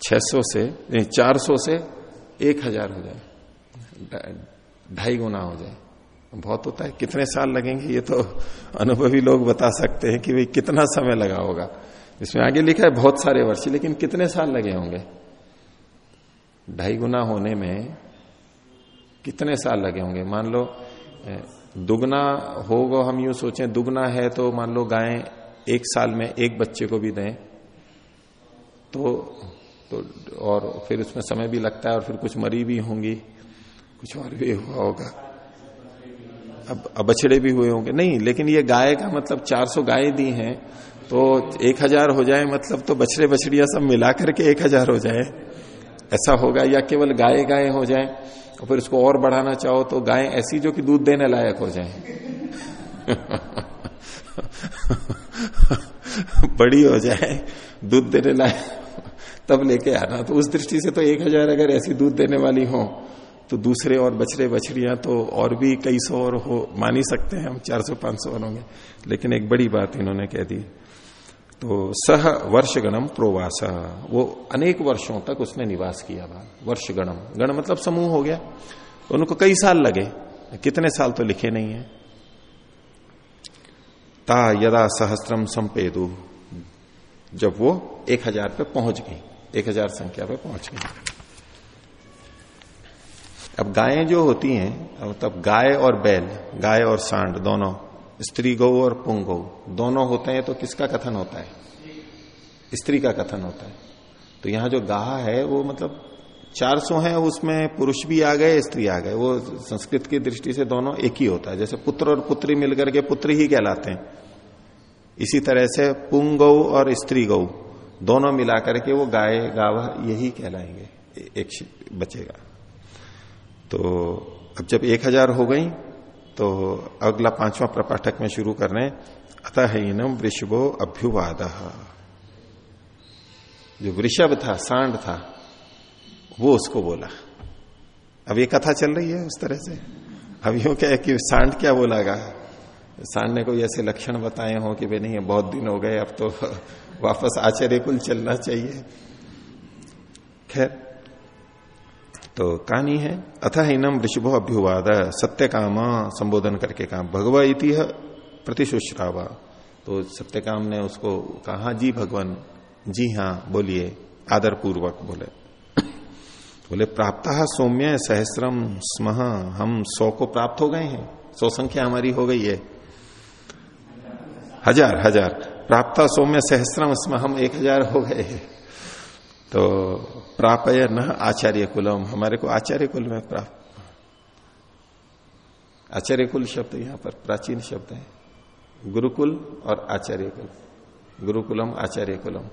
600 से नहीं 400 से एक हज़ार हो जाए। ढाई गुना हो जाए। बहुत होता है। कितने साल लगेंगे, ये तो अनुभवी लोग बता सकते हैं कि भाई कितना समय लगा होगा। इसमें आगे लिखा है बहुत सारे वर्ष, लेकिन कितने साल लगे होंगे? ढाई गुना होने में कितने साल लगे होंगे? मान लो दुगना होगा, हम यूँ सोचें, दुगना है तो मान लो गाय एक साल में एक बच्चे को भी दें तो तो और फिर उसमें समय भी लगता है और फिर कुछ मरी भी होंगी, कुछ और भी हुआ होगा। अब बछड़े भी हुए होंगे। नहीं, लेकिन ये गाय का मतलब 400 गाय दी हैं तो एक हज़ार हो जाए मतलब तो बछड़े बछड़िया सब मिला करके एक हज़ार हो जाए। ऐसा होगा, या केवल गाय गाय हो जाए, और फिर उसको और बढ़ाना चाहो तो गाय ऐसी जो कि दूध देने लायक हो जाए। बड़ी हो जाए, दूध देने लायक, तब लेके आना। तो उस दृष्टि से तो एक हज़ार अगर ऐसी दूध देने वाली हो तो दूसरे और बछड़े बछड़ियाँ तो और भी कई सौ और हो मान ही सकते हैं, हम चार सौ, पाँच सौ और होंगे। लेकिन एक बड़ी बात इन्होंने कह दी। तो सह वर्ष गणम प्रोवास। वो अनेक वर्षों तक उसने निवास किया वर्ष गणम गण मतलब समूह हो गया। उनको कई साल लगे। कितने साल तो लिखे नहीं है। ता यदा सहस्त्रम संपेदु। जब वो एक हज़ार पे पहुँच गई, एक हज़ार संख्या पे पहुँच गई। अब गायें जो होती हैं तब गाय और बैल, गाय और सांड, दोनों, स्त्री गौ और पुंग गौ, दोनों होते हैं तो किसका कथन होता है? स्त्री का कथन होता है। तो यहाँ जो गाह है, वो मतलब 400 है, उसमें पुरुष भी आ गए, स्त्री आ गए। वो संस्कृत की दृष्टि से दोनों एक ही होता है। जैसे पुत्र और पुत्री मिलकर के पुत्र ही कहलाते हैं। इसी तरह से पुंग गौ और स्त्री गौ, दोनों मिलाकर के वो गाय गावा यही कहलाएँगे। एक बचेगा। तो अब जब एक हज़ार हो गई तो अगला पांचवा प्रपाठक में शुरू कर रहे अतः इनम वृषभो अभ्युवाद। जो वृषभ था, सांड था, वो उसको बोला। अब ये कथा चल रही है उस तरह से। अब यू क्या है कि सांड क्या बोलागा? सांड ने कोई ऐसे लक्षण बताए हो कि भाई नहीं बहुत दिन हो गए, अब तो वापस आचार्य कुल चलना चाहिए। खैर तो कहानी है। अथ हिनम ऋषभो अभ्युवाद सत्य काम संबोधन करके कहा, भगव इति प्रतिशुश्रावा तो सत्य काम ने उसको कहा, जी भगवान, जी हाँ बोलिए आदर पूर्वक बोले। बोले, प्राप्त सौम्य सहस्रम स्म, हम सौ को प्राप्त हो गए हैं। सौ संख्या हमारी हो गई है। हज़ार हज़ार। प्राप्त सौम्य सहस्रम स्म, हम एक हज़ार हो गए हैं। तो प्रापय न आचार्य कुलम। हमारे को आचार्य कुल में प्राप्त। आचार्य कुल शब्द यहाँ पर प्राचीन शब्द है। गुरुकुल और आचार्य कुल। गुरुकुलम, आचार्य कुलम।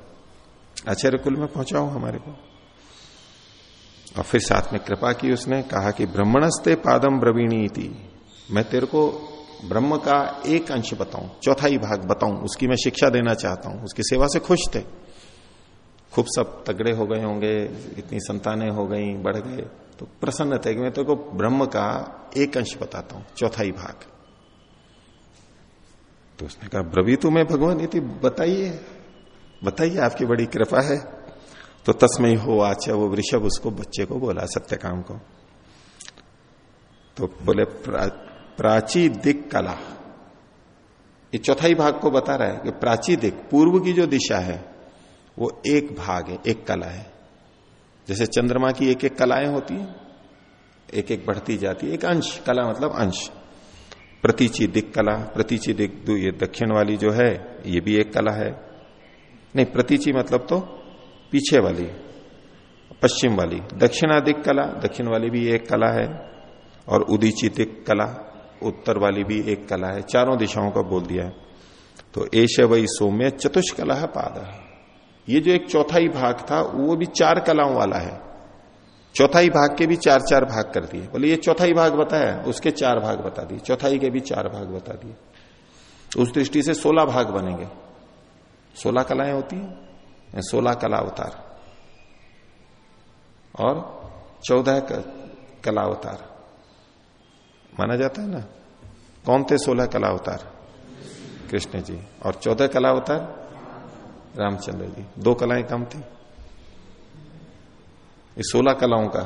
आचार्य कुल में पहुंचाओ हमारे को। और फिर साथ में कृपा की उसने कहा कि ब्रह्मणस्ते पादम ब्रवीणी थी मैं तेरे को ब्रह्म का एक अंश बताऊँ, चौथाई भाग बताऊँ, उसकी मैं शिक्षा देना चाहता हूँ, उसकी सेवा से खुश थे। खूब सब तगड़े हो गए होंगे इतनी संतानें हो गई बढ़ गए। तो प्रसन्न थे कि मैं तो को ब्रह्म का एक अंश बताता हूँ चौथाई भाग। तो उसने कहा ब्रवीतु में भगवान इति बताइए। बताइए आपकी बड़ी कृपा है। तो तस्मय हो आचा वो वृषभ उसको बच्चे को बोला सत्यकाम को। तो बोले प्रा, प्राची दिक कला। ये चौथाई भाग को बता रहा है कि प्राची दिक पूर्व की जो दिशा है वो एक भाग है, एक कला है। जैसे चंद्रमा की एक एक कलाएँ होती हैं, एक एक बढ़ती जाती है, एक अंश, कला मतलब अंश। प्रतीची दिक कला, प्रतीची दिक ये दक्षिण वाली जो है, ये भी एक कला है। नहीं, प्रतीची मतलब तो पीछे वाली, पश्चिम वाली। दक्षिणादिक कला, दक्षिण वाली भी एक कला है, और उदीची दिक कला, उत्तर वाली भी एक कला है। चारों दिशाओं का बोल दिया है। तो एश वही सौम्य चतुष्कला पाद। ये जो एक चौथाई भाग था, वो भी चार कलाओं वाला है। चौथाई भाग के भी चार चार भाग कर दिए। बोले, ये चौथाई भाग बताया? उसके चार भाग बता दिए। चौथाई के भी चार भाग बता दिए। उस दृष्टि से सोलह भाग बनेंगे। सोलह कलाएँ होती हैं सोलह कला अवतार। और चौदह कला अवतार। माना जाता है ना? कौन थे सोलह कला अवतार? कृष्ण जी। और चौदह कला अवतार? रामचंद्र जी। दो कलाएँ कम थी। इस सोलह कलाओं का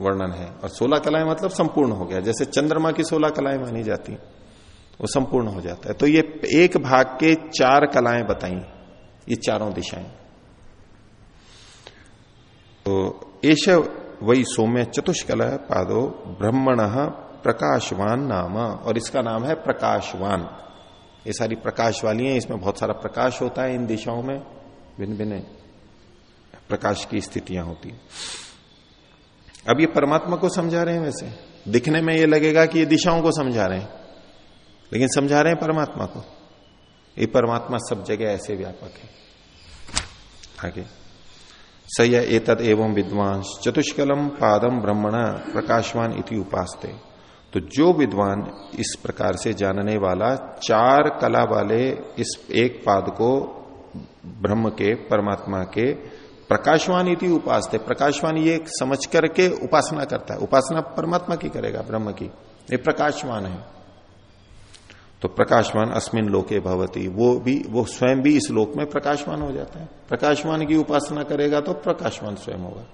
वर्णन है। और सोलह कलाएँ मतलब संपूर्ण हो गया। जैसे चंद्रमा की सोलह कलाएँ मानी जाती वो संपूर्ण हो जाता है। तो ये एक भाग के चार कलाएँ बताई। ये चारों दिशाएँ। तो एश वही सौम्य चतुष्कला पादो ब्रह्मण प्रकाशवान नाम। और इसका नाम है प्रकाशवान। ये सारी प्रकाश वाली हैं, इसमें बहुत सारा प्रकाश होता है इन दिशाओं में भिन्न भिन्न प्रकाश की स्थितियाँ होती अब ये परमात्मा को समझा रहे हैं वैसे। दिखने में ये लगेगा कि ये दिशाओं को समझा रहे हैं। लेकिन समझा रहे हैं परमात्मा को। ये परमात्मा सब जगह ऐसे व्यापक है। आगे। सय एतद एवं विद्वान चतुष्कलम पादम ब्रह्मण प्रकाशवान इति उपासते। तो जो विद्वान इस प्रकार से जानने वाला चार कला वाले इस एक पाद को ब्रह्म के, परमात्मा के प्रकाशवान इति उपासते प्रकाशवान ये समझ करके उपासना करता है। उपासना परमात्मा की करेगा, ब्रह्म की। ये प्रकाशवान है। तो प्रकाशवान अस्मिन लोके भवती। वो भी, वो स्वयं भी इस लोक में प्रकाशवान हो जाता है। प्रकाशवान की उपासना करेगा तो प्रकाशवान स्वयं होगा।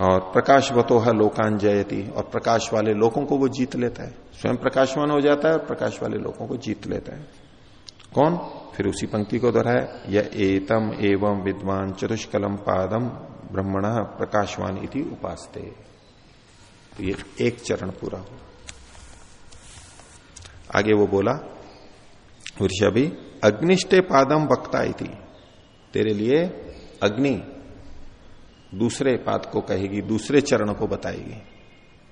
और प्रकाशवतो है लोकान जयती और प्रकाश वाले लोगों को वो जीत लेता है। स्वयं प्रकाशवान हो जाता है और प्रकाश वाले लोगों को जीत लेता है। कौन? फिर उसी पंक्ति को दोहराया यह एतम एवं विद्वान चतुष्कलम पादम ब्रह्मण प्रकाशवान इति उपासते। तो ये एक चरण पूरा हुआ। आगे वो बोला वृषभि अग्निष्टे पादम वक्ता थी तेरे लिए अग्नि दूसरे पाद को कहेगी, दूसरे चरण को बताएगी।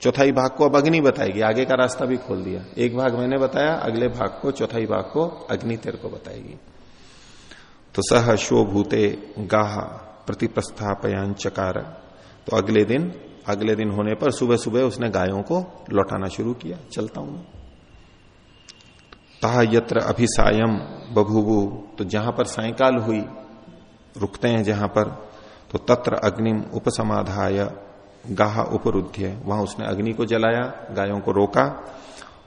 चौथाई भाग को अब अग्नि बताएगी। आगे का रास्ता भी खोल दिया। एक भाग मैंने बताया, अगले भाग को, चौथाई भाग को अग्नि तेर को बताएगी। तो सह शो शोभूते गाह प्रतिप्रस्थापयान चकार। तो अगले दिन अगले दिन होने पर सुबह सुबह उसने गायों को लौटाना शुरू किया। चलता हूँ ता यत्र अभिसायम बभुबु तो जहाँ पर सायकाल हुई, रुकते हैं जहाँ पर। तो तत्र अग्निम उपसमाधाय, गाह उपरुद्ध वहाँ उसने अग्नि को जलाया, गायों को रोका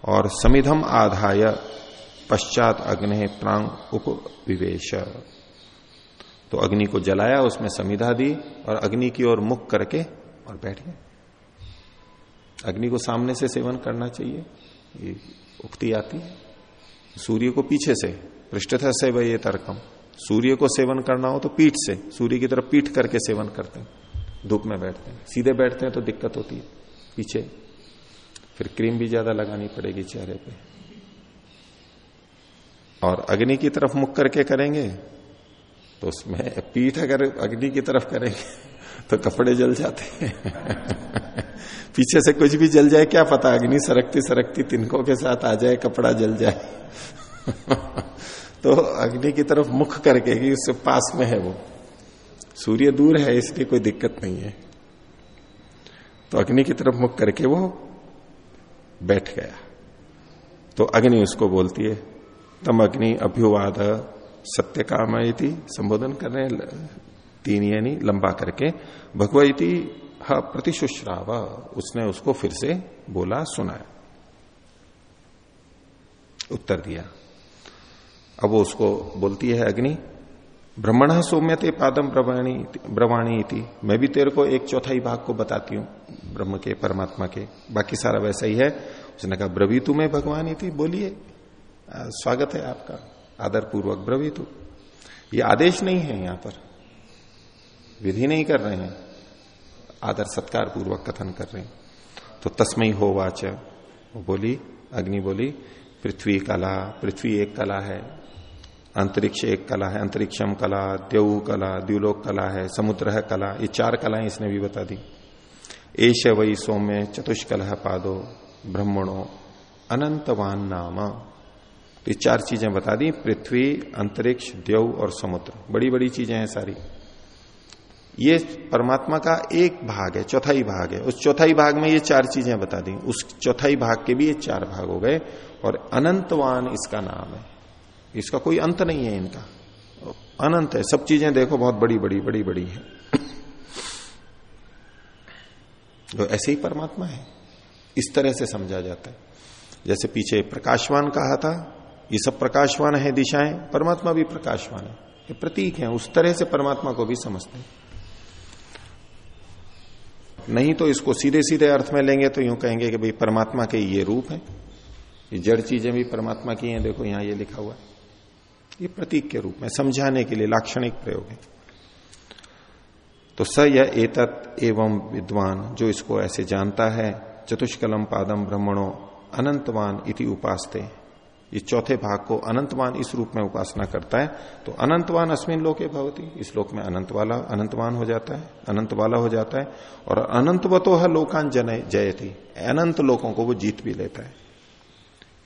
और समिधम आधाय, पश्चात अग्नि प्रांग उप विवेश तो अग्नि को जलाया, उसमें समिधा दी और अग्नि की ओर मुख करके और बैठ गए। अग्नि को सामने से सेवन करना चाहिए, ये उक्ति आती है। सूर्य को पीछे से पृष्ठथ से वह ये तर्कम। सूर्य को सेवन करना हो तो पीठ से, सूर्य की तरफ़ पीठ करके सेवन करते हैं। धूप में बैठते हैं। सीधे बैठते हैं तो दिक्कत होती है। पीछे। फिर क्रीम भी ज़्यादा लगानी पड़ेगी चेहरे पे। और अग्नि की तरफ़ मुख करके करेंगे तो उसमें पीठ अगर अग्नि की तरफ़ करेंगे तो कपड़े जल जाते हैं। पीछे से कुछ भी जल जाए, क्या पता? अग्नि सरकती सरकती तिनकों के साथ आ जाए, कपड़ा जल जाए। तो अग्नि की तरफ़ मुख करके कि उससे पास में है वो। सूर्य दूर है, इसलिए कोई दिक्कत नहीं है। तो अग्नि की तरफ़ मुख करके वो बैठ गया। तो अग्नि उसको बोलती है, तम अग्नि अभ्युवाद सत्य काम संबोधन कर रहे हैं तीन यानी लंबा करके भगवती प्रतिशुश्राव। उसने उसको फिर से बोला, सुनाया। उत्तर दिया। अब वो उसको बोलती है, अग्नि, ब्रह्मण सौम्यते पादम ब्रवाणी ब्रवाणी थी मैं भी तेरे को एक चौथाई भाग को बताती हूँ, ब्रह्म के, परमात्मा के। बाकी सारा वैसा ही है। उसने कहा ब्रवी तुम्हें भगवान थी बोलिए स्वागत है आपका। आदर पूर्वक ब्रवी तू ये आदेश नहीं है यहाँ पर। विधि नहीं कर रहे हैं। आदर सत्कार पूर्वक कथन कर रहे हैं। तो तस्मय हो वाच। वो बोली, अग्नि बोली, पृथ्वी कला, पृथ्वी एक कला है। अंतरिक्ष एक कला है, अंतरिक्षम कला देव कला, द्यूलोक कला है समुद्र है कला, ये चार कलाएँ इसने भी बता दी। एश वही सौम्य चतुष्कलह पादो ब्रह्मणो अनंतवान नाम। ये चार चीज़ें बता दी, पृथ्वी, अंतरिक्ष देव और समुद्र। बड़ी बड़ी चीज़ें हैं सारी। ये परमात्मा का एक भाग है, चौथाई भाग है। उस चौथाई भाग में ये चार चीज़ें बता दी। उस चौथाई भाग के भी ये चार भाग हो गए और अनंतवान इसका नाम है। इसका कोई अंत नहीं है इनका। अनंत है। सब चीज़ें देखो, बहुत बड़ी बड़ी बड़ी बड़ी है। जो ऐसे ही परमात्मा है। इस तरह से समझा जाता है। जैसे पीछे प्रकाशवान कहा था, ये सब प्रकाशवान है दिशाएँ, परमात्मा भी प्रकाशवान है। ये प्रतीक है, उस तरह से परमात्मा को भी समझते हैं। नहीं तो इसको सीधे सीधे अर्थ में लेंगे तो यूँ कहेंगे कि भाई परमात्मा के ये रूप है। ये जड़ चीज़ें भी परमात्मा की हैं, देखो यहाँ ये लिखा हुआ है। ये प्रतीक के रूप में, समझाने के लिए लाक्षणिक प्रयोग है। तो स यह एतत् एवं विद्वान, जो इसको ऐसे जानता है, चतुष्कलम पादम ब्रह्मणों अनंतवान इति उपासते। इस चौथे भाग को अनंतवान इस रूप में उपासना करता है तो अनंतवान अस्मिन लोके भवती। इस लोक में अनंत वाला, अनंतवान हो जाता है, अनंत वाला हो जाता है, और अनंतवतो लोकान जन, जयती। अनंत लोगों को वो जीत भी लेता है।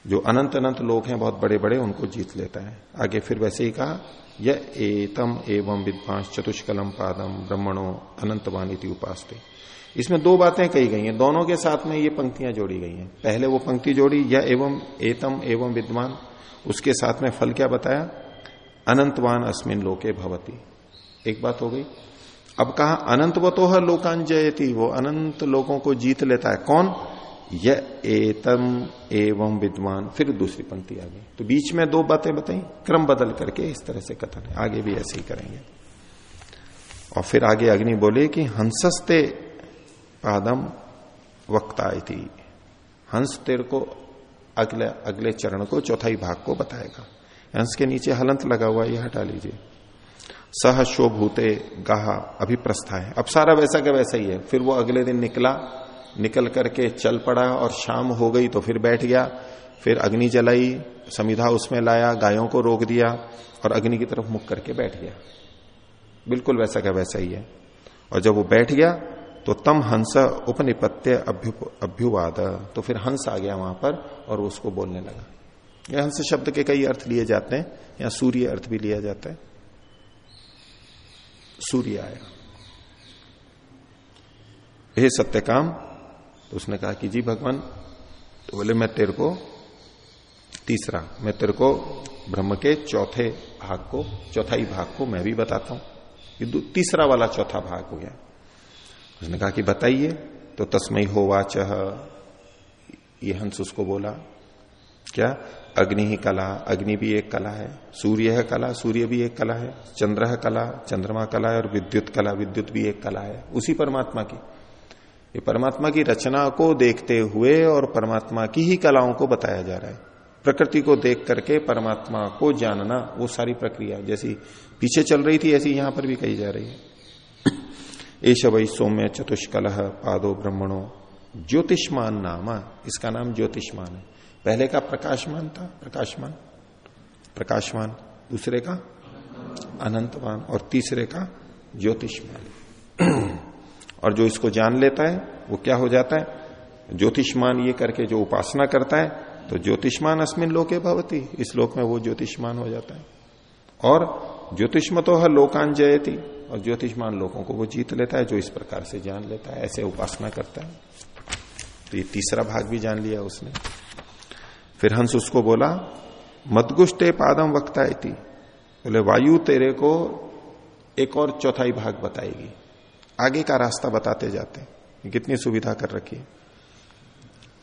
जो अनंत अनंत लोग हैं, बहुत बड़े बड़े उनको जीत लेता है। आगे फिर वैसे ही कहा यह एतम एवं विद्वांस चतुष्कलम पादम ब्रह्मणों अनंतवान इति उपासते। इसमें दो बातें कही गई हैं। दोनों के साथ में ये पंक्तियाँ जोड़ी गई हैं। पहले वो पंक्ति जोड़ी, या एवं एतम एवं विद्वान। उसके साथ में फल क्या बताया? अनंतवान अस्मिन लोके भवती। एक बात हो गई। अब कहा, अनंत वो तो है वो अनंत लोगों को जीत लेता है। कौन? य एतम एवं विद्वान। फिर दूसरी पंक्ति आ गई। तो बीच में दो बातें बताई, क्रम बदल करके इस तरह से कथन है। आगे भी ऐसे ही करेंगे। और फिर आगे अग्नि बोले कि हंसस्ते पादम वक्ता थी हंस तेर को अगले अगले चरण को, चौथाई भाग को बताएगा। हंस के नीचे हलंत लगा हुआ यह हटा लीजिए। सह शोभूते गाहा अभिप्रस्था है अब सारा वैसा का वैसा ही है। फिर वो अगले दिन निकला निकल करके चल पड़ा और शाम हो गई तो फिर बैठ गया, फिर अग्नि जलाई, समिधा उसमें लाया, गायों को रोक दिया और अग्नि की तरफ़ मुख करके बैठ गया। बिल्कुल वैसा का वैसा ही है। और जब वो बैठ गया तो तम हंस उपनिपत्य अभ्यु अभ्युवाद। तो फिर हंस आ गया वहाँ पर और उसको बोलने लगा। यह हंस शब्द के कई अर्थ लिए जाते हैं, या सूर्य अर्थ भी लिया जाता है। सूर्य आया। हे सत्य काम तो उसने कहा कि जी भगवान तो बोले, मैं तेरे को तीसरा, मैं तेरे को ब्रह्म के चौथे भाग को, चौथाई भाग को मैं भी बताता हूँ। ये तीसरा वाला चौथा भाग हो गया। उसने कहा कि बताइए तो तस्मय हो वाच। ये हंस उसको बोला, क्या? अग्नि ही कला, अग्नि भी एक कला है, सूर्य है कला, सूर्य भी एक कला है, चंद्र है कला, चंद्रमा कला है और विद्युत कला, विद्युत भी एक कला है। उसी परमात्मा की। ये परमात्मा की रचना को देखते हुए और परमात्मा की ही कलाओं को बताया जा रहा है। प्रकृति को देख करके परमात्मा को जानना, वो सारी प्रक्रिया जैसी पीछे चल रही थी, ऐसी यहाँ पर भी कही जा रही है। एश वही सौम्य चतुष्कल पादो ब्रह्मणो ज्योतिष्मान नाम। इसका नाम ज्योतिषमान है। पहले का प्रकाशमान था, प्रकाशमान। प्रकाशमान। दूसरे का अनंतवान और तीसरे का ज्योतिष्मान। और जो इसको जान लेता है, वो क्या हो जाता है? ज्योतिषमान ये करके जो उपासना करता है तो ज्योतिष्मान अस्मिन लोके भवती। इस लोक में वो ज्योतिषमान हो जाता है। और ज्योतिष्म तो लोकान जयती और ज्योतिषमान लोगों को वो जीत लेता है, जो इस प्रकार से जान लेता है, ऐसे उपासना करता है। तो ये तीसरा भाग भी जान लिया उसने। फिर हंस उसको बोला, मदगुष्टे पादम वक्ता बोले, वायु तेरे को एक और चौथाई भाग बताएगी। आगे का रास्ता बताते जाते हैं, कितनी सुविधा कर रखी है।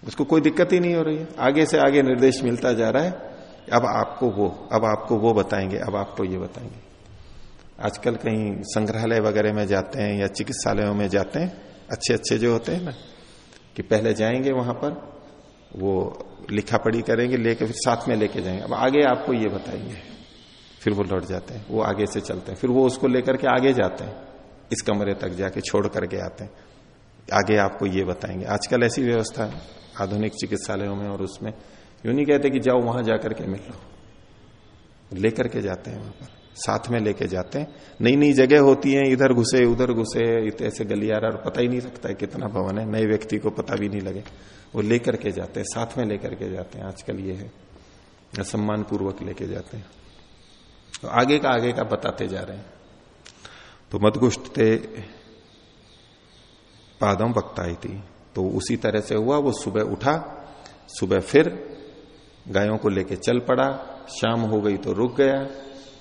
उसको कोई दिक्कत ही नहीं हो रही है। आगे से आगे निर्देश मिलता जा रहा है, अब आपको वो, अब आपको वो बताएँगे, अब आपको ये बताएँगे। आजकल कहीं संग्रहालय वगैरह में जाते हैं या चिकित्सालयों में जाते हैं अच्छे अच्छे जो होते हैं ना, कि पहले जाएँगे वहाँ पर, वो लिखा पढ़ी करेंगे, लेके फिर साथ में लेके जाएँगे। अब आगे आपको ये बताएँगे, फिर वो लौट जाते हैं, वो आगे से चलते हैं, फिर वो उसको लेकर के आगे जाते हैं। इस कमरे तक जाके छोड़ करके आते हैं। आगे आपको ये बताएँगे। आजकल ऐसी व्यवस्था है, आधुनिक चिकित्सालयों में और उसमें। यूँ नहीं कहते कि जाओ वहाँ जाकर के मिल लो। लेकर के जाते हैं वहाँ पर। साथ में लेके जाते हैं। नई नई जगह होती है, इधर घुसे, उधर घुसे ऐसे गलियारा, और पता ही नहीं लगता है कितना भवन है। नए व्यक्ति को पता भी नहीं लगे। वो लेकर के जाते हैं, साथ में लेकर के जाते हैं। आजकल ये है। सम्मान पूर्वक लेके जाते हैं। तो आगे का आगे का बताते जा रहे हैं। तो मदगुष्ट थे पादम बक्ताई थी तो उसी तरह से हुआ, वो सुबह उठा, सुबह फिर गायों को लेके चल पड़ा, शाम हो गई तो रुक गया,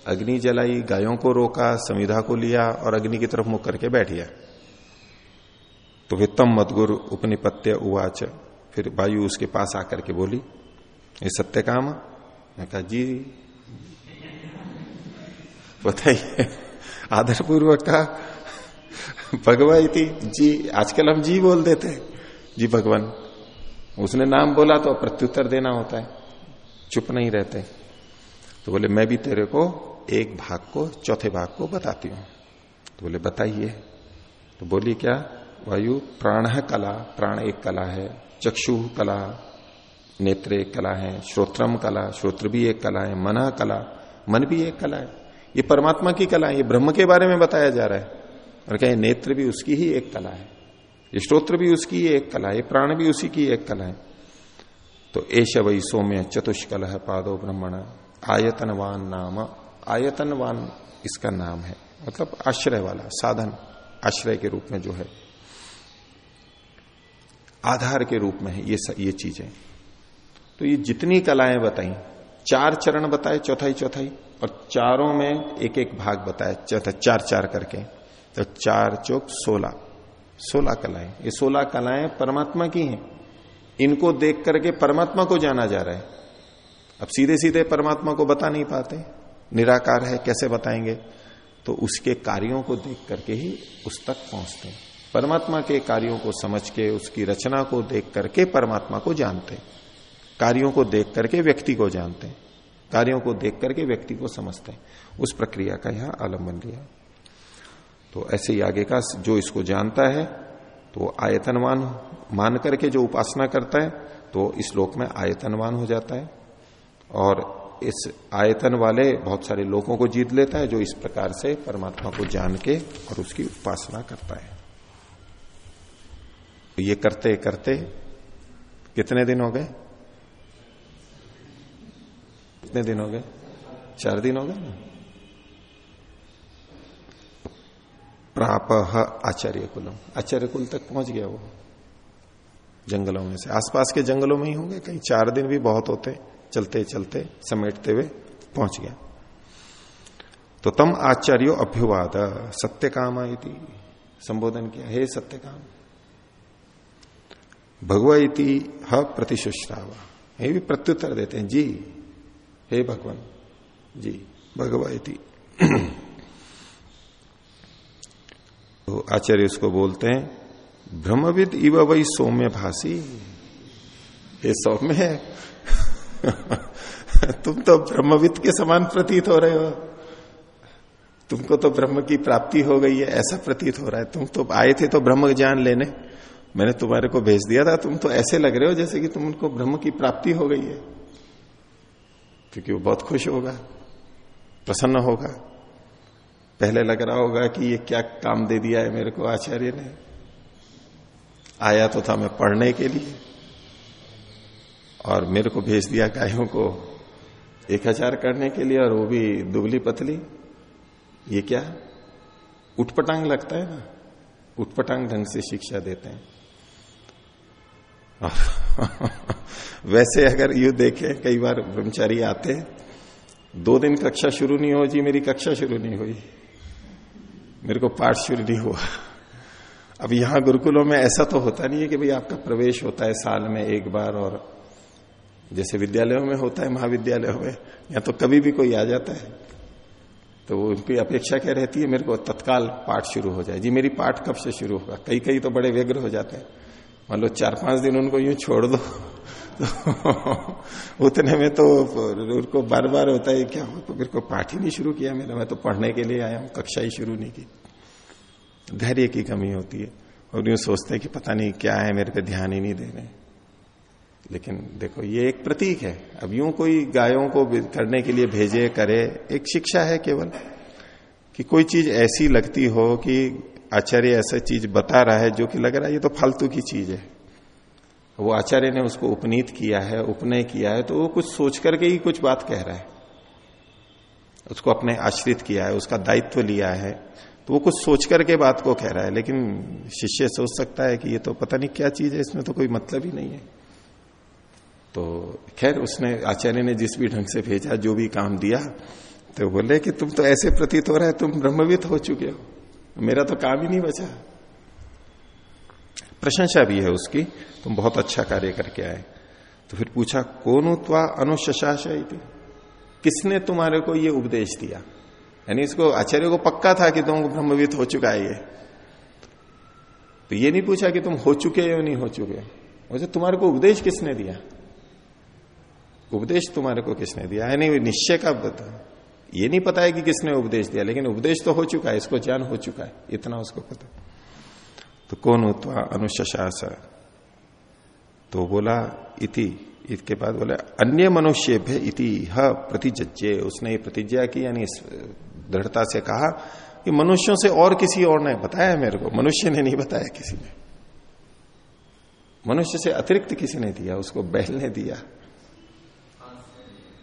अग्नि जलाई, गायों को रोका, संविधा को लिया और अग्नि की तरफ़ मुख करके बैठ गया। तो वित्तम मदगुर उपनिपत्य उवाच, फिर वायु उसके पास आकर के बोली, ये सत्य काम मैं कहा, जी, बताइए। आदर पूर्वक कहा भगवाई थी जी, आजकल हम जी बोल देते हैं। जी भगवान, उसने नाम बोला तो प्रत्युत्तर देना होता है, चुप नहीं रहते। तो बोले, मैं भी तेरे को एक भाग को, चौथे भाग को बताती हूँ। तो बोले, बताइए। तो बोली, क्या? वायु प्राण कला, प्राण एक कला है, चक्षु कला, नेत्र एक कला है, श्रोत्रम कला, श्रोत्र भी एक कला है, मन कला, मन भी एक कला है। ये परमात्मा की कला है, ये ब्रह्म के बारे में बताया जा रहा है। और कहे, नेत्र भी उसकी ही एक कला है, ये श्रोत्र भी उसकी ही एक कला है प्राण भी उसी की एक कला है। तो एश वही सौम्य चतुष्कल है पादो ब्रह्मण, आयतनवान नाम, आयतनवान इसका नाम है। मतलब आश्रय वाला, साधन, आश्रय के रूप में जो है। आधार के रूप में है, ये ये चीज़ें। तो ये जितनी कलाएँ बताई, चार चरण बताए, चौथाई चौथाई। और चारों में एक एक भाग बताया चार चार करके। तो चार चौक सोलह। सोलह कलाएँ। ये सोलह कलाएँ परमात्मा की हैं। इनको देख करके परमात्मा को जाना जा रहा है। अब सीधे सीधे परमात्मा को बता नहीं पाते। निराकार है, कैसे बताएँगे? तो उसके कार्यों को देख करके ही उस तक पहुँचते हैं। परमात्मा के कार्यों को समझ के, उसकी रचना को देख करके परमात्मा को जानते कार्यों को देख करके व्यक्ति को जानते हैं। कार्यों को देख करके व्यक्ति को समझते हैं। उस प्रक्रिया का यहाँ आलंबन लिया तो ऐसे ही आगे का जो इसको जानता है तो आयतनवान मान करके जो उपासना करता है तो इस लोक में आयतनवान हो जाता है। और इस आयतन वाले बहुत सारे लोगों को जीत लेता है, जो इस प्रकार से परमात्मा को जान के और उसकी उपासना करता है। तो ये करते करते कितने दिन हो गए? कितने दिन हो गए? चार दिन हो गए ना? प्राप आचार्य कुलम। आचार्य कुल तक पहुँच गया वो। जंगलों में से। आसपास के जंगलों में ही होंगे कहीं। चार दिन भी बहुत होते। चलते चलते, समेटते हुए पहुँच गया। तो तम आचार्यो अभ्युवाद। सत्य काम थी संबोधन किया। हे सत्य काम। भगवती ह प्रतिशुश्रावा। ये भी प्रत्युत्तर देते हैं। जी। हे भगवान। जी, भगवती। तो आचार्य उसको बोलते हैं, ब्रह्मविद इव वही सौम्य भाषी ये सौम्य है? तुम तो ब्रह्मविद के समान प्रतीत हो रहे हो। तुमको तो ब्रह्म की प्राप्ति हो गई है, ऐसा प्रतीत हो रहा है। तुम तो आए थे तो ब्रह्म ज्ञान लेने। मैंने तुम्हारे को भेज दिया था, तुम तो ऐसे लग रहे हो जैसे कि तुमको ब्रह्म की प्राप्ति हो गई है। क्योंकि वो बहुत खुश होगा, प्रसन्न होगा। पहले लग रहा होगा कि ये क्या काम दे दिया है मेरे को, आचार्य ने। आया तो था मैं पढ़ने के लिए। और मेरे को भेज दिया गायों को एक हज़ार करने के लिए, और वो भी दुबली पतली। ये क्या? उठपटांग लगता है ना? उठपटांग ढंग से शिक्षा देते हैं। वैसे अगर यू देखे, कई बार ब्रह्मचारी आते दो दिन कक्षा शुरू नहीं हो जी, मेरी कक्षा शुरू नहीं हुई। मेरे को पाठ शुरू नहीं हुआ। अब यहाँ गुरुकुलों में ऐसा तो होता नहीं है कि भाई आपका प्रवेश होता है साल में एक बार और जैसे विद्यालयों में होता है, महाविद्यालयों में, या तो कभी भी कोई आ जाता है तो उनकी अपेक्षा क्या रहती है, मेरे को तत्काल पाठ शुरू हो जाए। जी, मेरी पाठ कब से शुरू होगा? कई कई तो बड़े व्यग्र हो जाते हैं। मान लो चार पाँच दिन उनको यूँ छोड़ दो। तो उतने में तो उनको बार बार होता है क्या हो तो मेरे को पाठ ही नहीं शुरू किया मेरा मैं तो पढ़ने के लिए आया हूँ, कक्षा ही शुरू नहीं की। धैर्य की कमी होती है। और यूँ सोचते हैं कि पता नहीं क्या है, मेरे पे ध्यान ही नहीं दे रहे। लेकिन देखो, ये एक प्रतीक है। अब यूँ कोई गायों को करने के लिए भेजे, करे, एक शिक्षा है केवल कि कोई चीज़ ऐसी लगती हो कि आचार्य ऐसा चीज़ बता रहा है जो कि लग रहा है ये तो फालतू की चीज़ है। वो आचार्य ने उसको उपनीत किया है, उपनय किया है तो वो कुछ सोच करके ही कुछ बात कह रहा है। उसको अपने आश्रित किया है, उसका दायित्व लिया है तो वो कुछ सोच करके बात को कह रहा है, लेकिन शिष्य सोच सकता है कि ये तो पता नहीं क्या चीज़ है, इसमें तो कोई मतलब ही नहीं है। तो खैर, उसने, आचार्य ने जिस भी ढंग से भेजा, जो भी काम दिया तो बोले कि तुम तो ऐसे प्रतीत हो रहा तुम ब्रह्मविद हो चुके हो। मेरा तो काम ही नहीं बचा। प्रशंसा भी है उसकी, तुम बहुत अच्छा कार्य करके आए। तो फिर पूछा, कौन उत्वा अनुशास किसने तुम्हारे को ये उपदेश दिया? यानी इसको आचार्य को पक्का था कि तुम ब्रह्मविद हो चुका है ये। तो ये नहीं पूछा कि तुम हो चुके हो नहीं हो चुके वैसे तुम्हारे को उपदेश किसने दिया? उपदेश तुम्हारे को किसने दिया? यानी निश्चय का बता। ये नहीं पता है कि किसने उपदेश दिया, लेकिन उपदेश तो हो चुका है, इसको ज्ञान हो चुका है, इतना उसको पता तो कौन उत्वा अनुशास तो बोला, इति, इसके बाद बोला, अन्य मनुष्य भे इति प्रतिज्ञे उसने ये प्रतिज्ञा की, यानी दृढ़ता से कहा कि मनुष्यों से और किसी और ने बताया मेरे को? मनुष्य ने नहीं बताया किसी ने। मनुष्य से अतिरिक्त किसी ने दिया? उसको बैल ने दिया।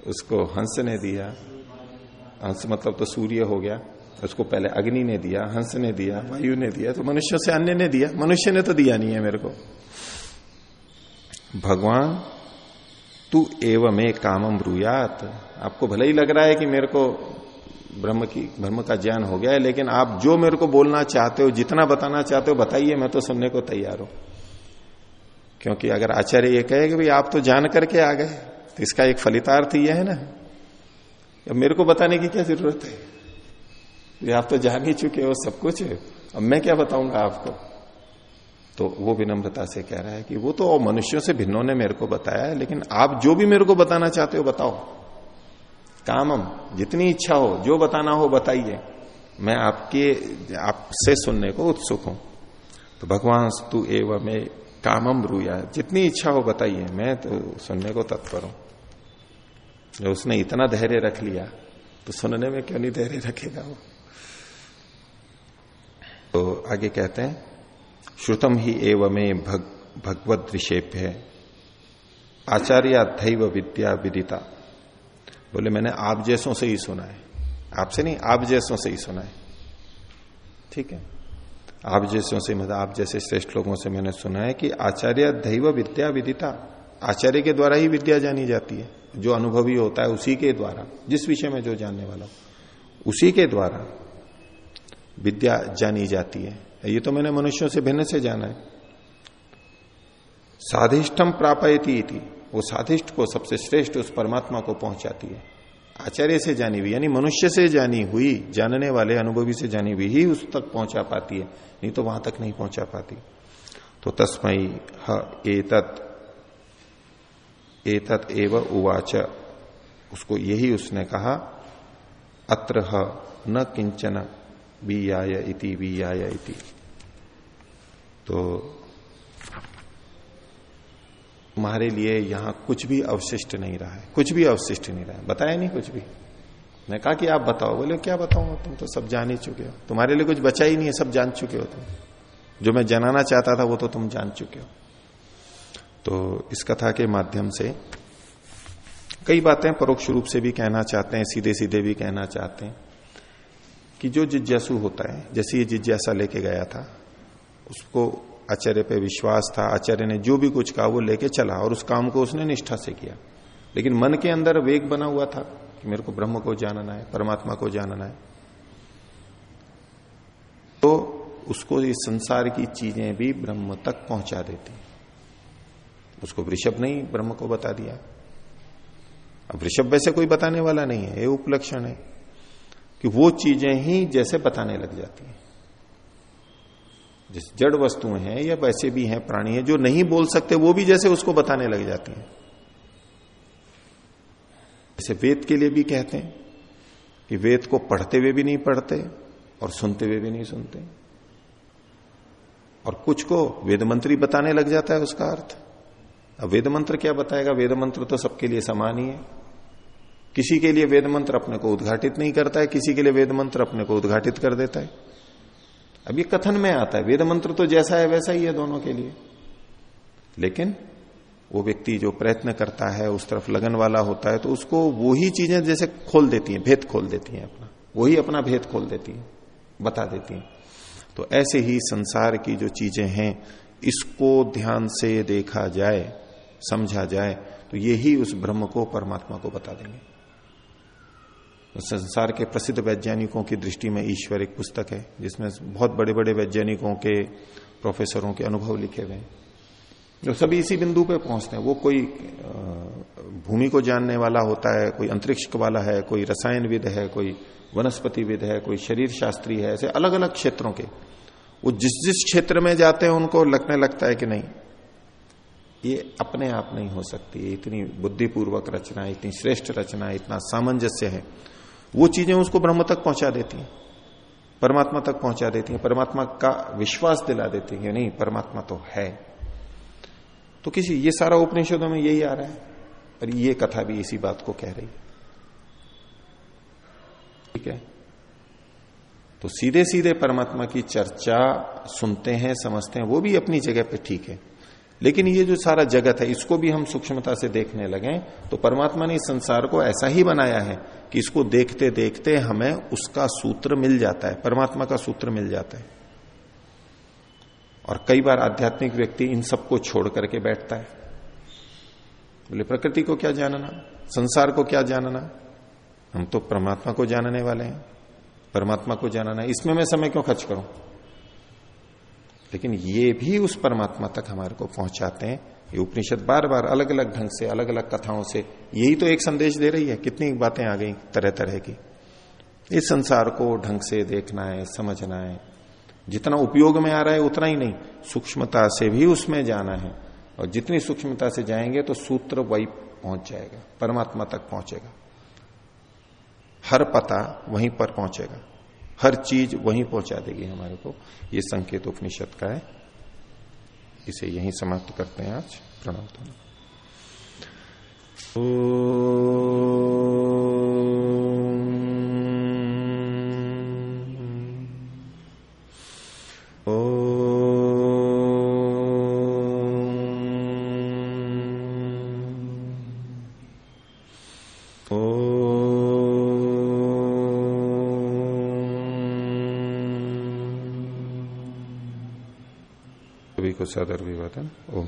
उसको हंस ने दिया। हंस मतलब तो सूर्य हो गया, उसको पहले अग्नि ने दिया, हंस ने दिया, वायु ने दिया तो मनुष्य से अन्य ने दिया। मनुष्य ने तो दिया नहीं है मेरे को। भगवान, तू एवं में कामम ब्रुयात। आपको भले ही लग रहा है कि मेरे को ब्रह्म की, ब्रह्म का ज्ञान हो गया है, लेकिन आप जो मेरे को बोलना चाहते हो, जितना बताना चाहते हो, बताइए, मैं तो सुनने को तैयार हूँ। क्योंकि अगर आचार्य ये कहे कि भाई आप तो जान करके आ गए तो इसका एक फलितार्थ यह है ना। अब मेरे को बताने की क्या ज़रूरत है? आप तो जान ही चुके हो सब कुछ। अब मैं क्या बताऊँगा आपको? तो वो विनम्रता से कह रहा है कि वो तो मनुष्यों से भिन्नों ने मेरे को बताया है, लेकिन आप जो भी मेरे को बताना चाहते हो बताओ। कामम, जितनी इच्छा हो, जो बताना हो बताइए। मैं आपके, आपसे सुनने को उत्सुक हूँ। तो भगवान, स्तु एवं कामम रूया जितनी इच्छा हो बताइए। मैं तो सुनने को तत्पर हूँ। उसने इतना धैर्य रख लिया तो सुनने में क्यों नहीं धैर्य रखेगा वो? तो आगे कहते हैं श्रुतम ही एवं भग, भगवत विषेप्य आचार्य दैव विद्या विदिता। बोले मैंने आप जैसों से ही सुना है। आपसे नहीं आप जैसों से ही सुना है। ठीक है? आप जैसों से मतलब आप जैसे श्रेष्ठ लोगों से मैंने सुना है कि आचार्य दैव विद्या विदिता। आचार्य के द्वारा ही विद्या जानी जाती है। जो अनुभवी होता है उसी के द्वारा, जिस विषय में जो जानने वाला उसी के द्वारा विद्या जानी जाती है। ये तो मैंने मनुष्यों से भिन्न से जाना है। साधिष्ठम प्रापयती थी वो साधिष्ठ को सबसे श्रेष्ठ उस परमात्मा को पहुंचाती है। आचार्य से जानी हुई, यानी मनुष्य से जानी हुई, जानने वाले, अनुभवी से जानी हुई ही उस तक पहुँचा पाती है, नहीं तो वहाँ तक नहीं पहुँचा पाती। तो तस्मई ह एतत एतत एव उवाच। उसको यही उसने कहा अत्र न किंचन बीयाय इति बीयाय इति। तो तुम्हारे लिए यहाँ कुछ भी अवशिष्ट नहीं रहा है। कुछ भी अवशिष्ट नहीं रहा है। बताया नहीं कुछ भी। मैं कहा कि आप बताओ। बोले, क्या बताऊँगा? तुम तो सब जान ही चुके हो। तुम्हारे लिए कुछ बचा ही नहीं है। सब जान चुके हो तुम। जो मैं जनाना चाहता था, वो तो तुम जान चुके हो। तो इस कथा के माध्यम से कई बातें परोक्ष रूप से भी कहना चाहते हैं सीधे सीधे भी कहना चाहते हैं कि जो जिज्ञासु होता है, जैसे ये जिज्ञासा लेके गया था, उसको आचार्य पे विश्वास था, आचार्य ने जो भी कुछ कहा वो लेके चला और उस काम को उसने निष्ठा से किया। लेकिन मन के अंदर वेग बना हुआ था कि मेरे को ब्रह्म को जानना है, परमात्मा को जानना है। तो उसको इस संसार की चीज़ें भी ब्रह्म तक पहुँचा देती। उसको वृषभ नहीं ब्रह्म को बता दिया। अब वृषभ वैसे कोई बताने वाला नहीं है, ये उपलक्षण है कि वो चीज़ें ही जैसे बताने लग जाती हैं। जैसे जड़ वस्तुएँ हैं या वैसे भी हैं, प्राणी हैं, जो नहीं बोल सकते, वो भी जैसे उसको बताने लग जाती हैं। जैसे वेद के लिए भी कहते हैं कि वेद को पढ़ते हुए भी नहीं पढ़ते और सुनते हुए भी नहीं सुनते। और कुछ को वेद मंत्री बताने लग जाता है उसका अर्थ। अब वेद मंत्र क्या बताएगा? वेद मंत्र तो सबके लिए समान ही है। किसी के लिए वेद मंत्र अपने को उद्घाटित नहीं करता है, किसी के लिए वेद मंत्र अपने को उद्घाटित कर देता है। अब ये कथन में आता है वेद मंत्र तो जैसा है वैसा ही है दोनों के लिए। लेकिन वो व्यक्ति जो प्रयत्न करता है, उस तरफ़ लगन वाला होता है तो उसको वही चीज़ें जैसे खोल देती हैं, भेद खोल देती हैं अपना। वही अपना भेद खोल देती हैं, बता देती हैं। तो ऐसे ही संसार की जो चीज़ें हैं, इसको ध्यान से देखा जाए समझा जाए तो यही उस ब्रह्म को, परमात्मा को बता देंगे। तो संसार के प्रसिद्ध वैज्ञानिकों की दृष्टि में ईश्वर एक पुस्तक है, जिसमें बहुत बड़े बड़े वैज्ञानिकों के, प्रोफेसरों के अनुभव लिखे हुए हैं। जो सभी इसी बिंदु पे पहुँचते हैं, वो कोई भूमि को जानने वाला होता है, कोई अंतरिक्ष वाला है, कोई रसायनविद है, कोई वनस्पतिविद है, कोई शरीर शास्त्री है, ऐसे अलग अलग क्षेत्रों के। वो जिस जिस क्षेत्र में जाते हैं, उनको लगने लगता है कि नहीं ये अपने आप नहीं हो सकती। इतनी बुद्धिपूर्वक रचना, इतनी श्रेष्ठ रचना, इतना सामंजस्य है। वो चीज़ें उसको ब्रह्म तक पहुँचा देती हैं। परमात्मा तक पहुँचा देती हैं। परमात्मा का विश्वास दिला देती है नहीं, परमात्मा तो है। तो किसी, ये सारा उपनिषदों में यही आ रहा है। और ये कथा भी इसी बात को कह रही है। ठीक है? तो सीधे सीधे परमात्मा की चर्चा सुनते हैं, समझते हैं, वो भी अपनी जगह पे ठीक है। लेकिन ये जो सारा जगत है, इसको भी हम सूक्ष्मता से देखने लगे तो परमात्मा ने इस संसार को ऐसा ही बनाया है कि इसको देखते देखते हमें उसका सूत्र मिल जाता है, परमात्मा का सूत्र मिल जाता है। और कई बार आध्यात्मिक व्यक्ति इन सबको छोड़ करके बैठता है। बोले, प्रकृति को क्या जानना? संसार को क्या जानना? हम तो परमात्मा को जानने वाले हैं। परमात्मा को जानना इसमें मैं समय क्यों खर्च करूँ? लेकिन ये भी उस परमात्मा तक हमारे को पहुंचाते हैं। ये उपनिषद बार बार अलग अलग ढंग से अलग अलग कथाओं से, यही तो एक संदेश दे रही है, कितनी बातें आ गई तरह तरह की। इस संसार को ढंग से देखना है, समझना है। जितना उपयोग में आ रहा है, उतना ही नहीं, सूक्ष्मता से भी उसमें जाना है। और जितनी सूक्ष्मता से जाएँगे तो सूत्र वही पहुँच जाएगा, परमात्मा तक पहुंचेगा। हर पता वहीं पर पहुंचेगा। हर चीज़ वहीं पहुँचा देगी हमारे को। ये संकेत उपनिषद का है। इसे यहीं समाप्त करते हैं आज। प्रणव सदर विवादन ओम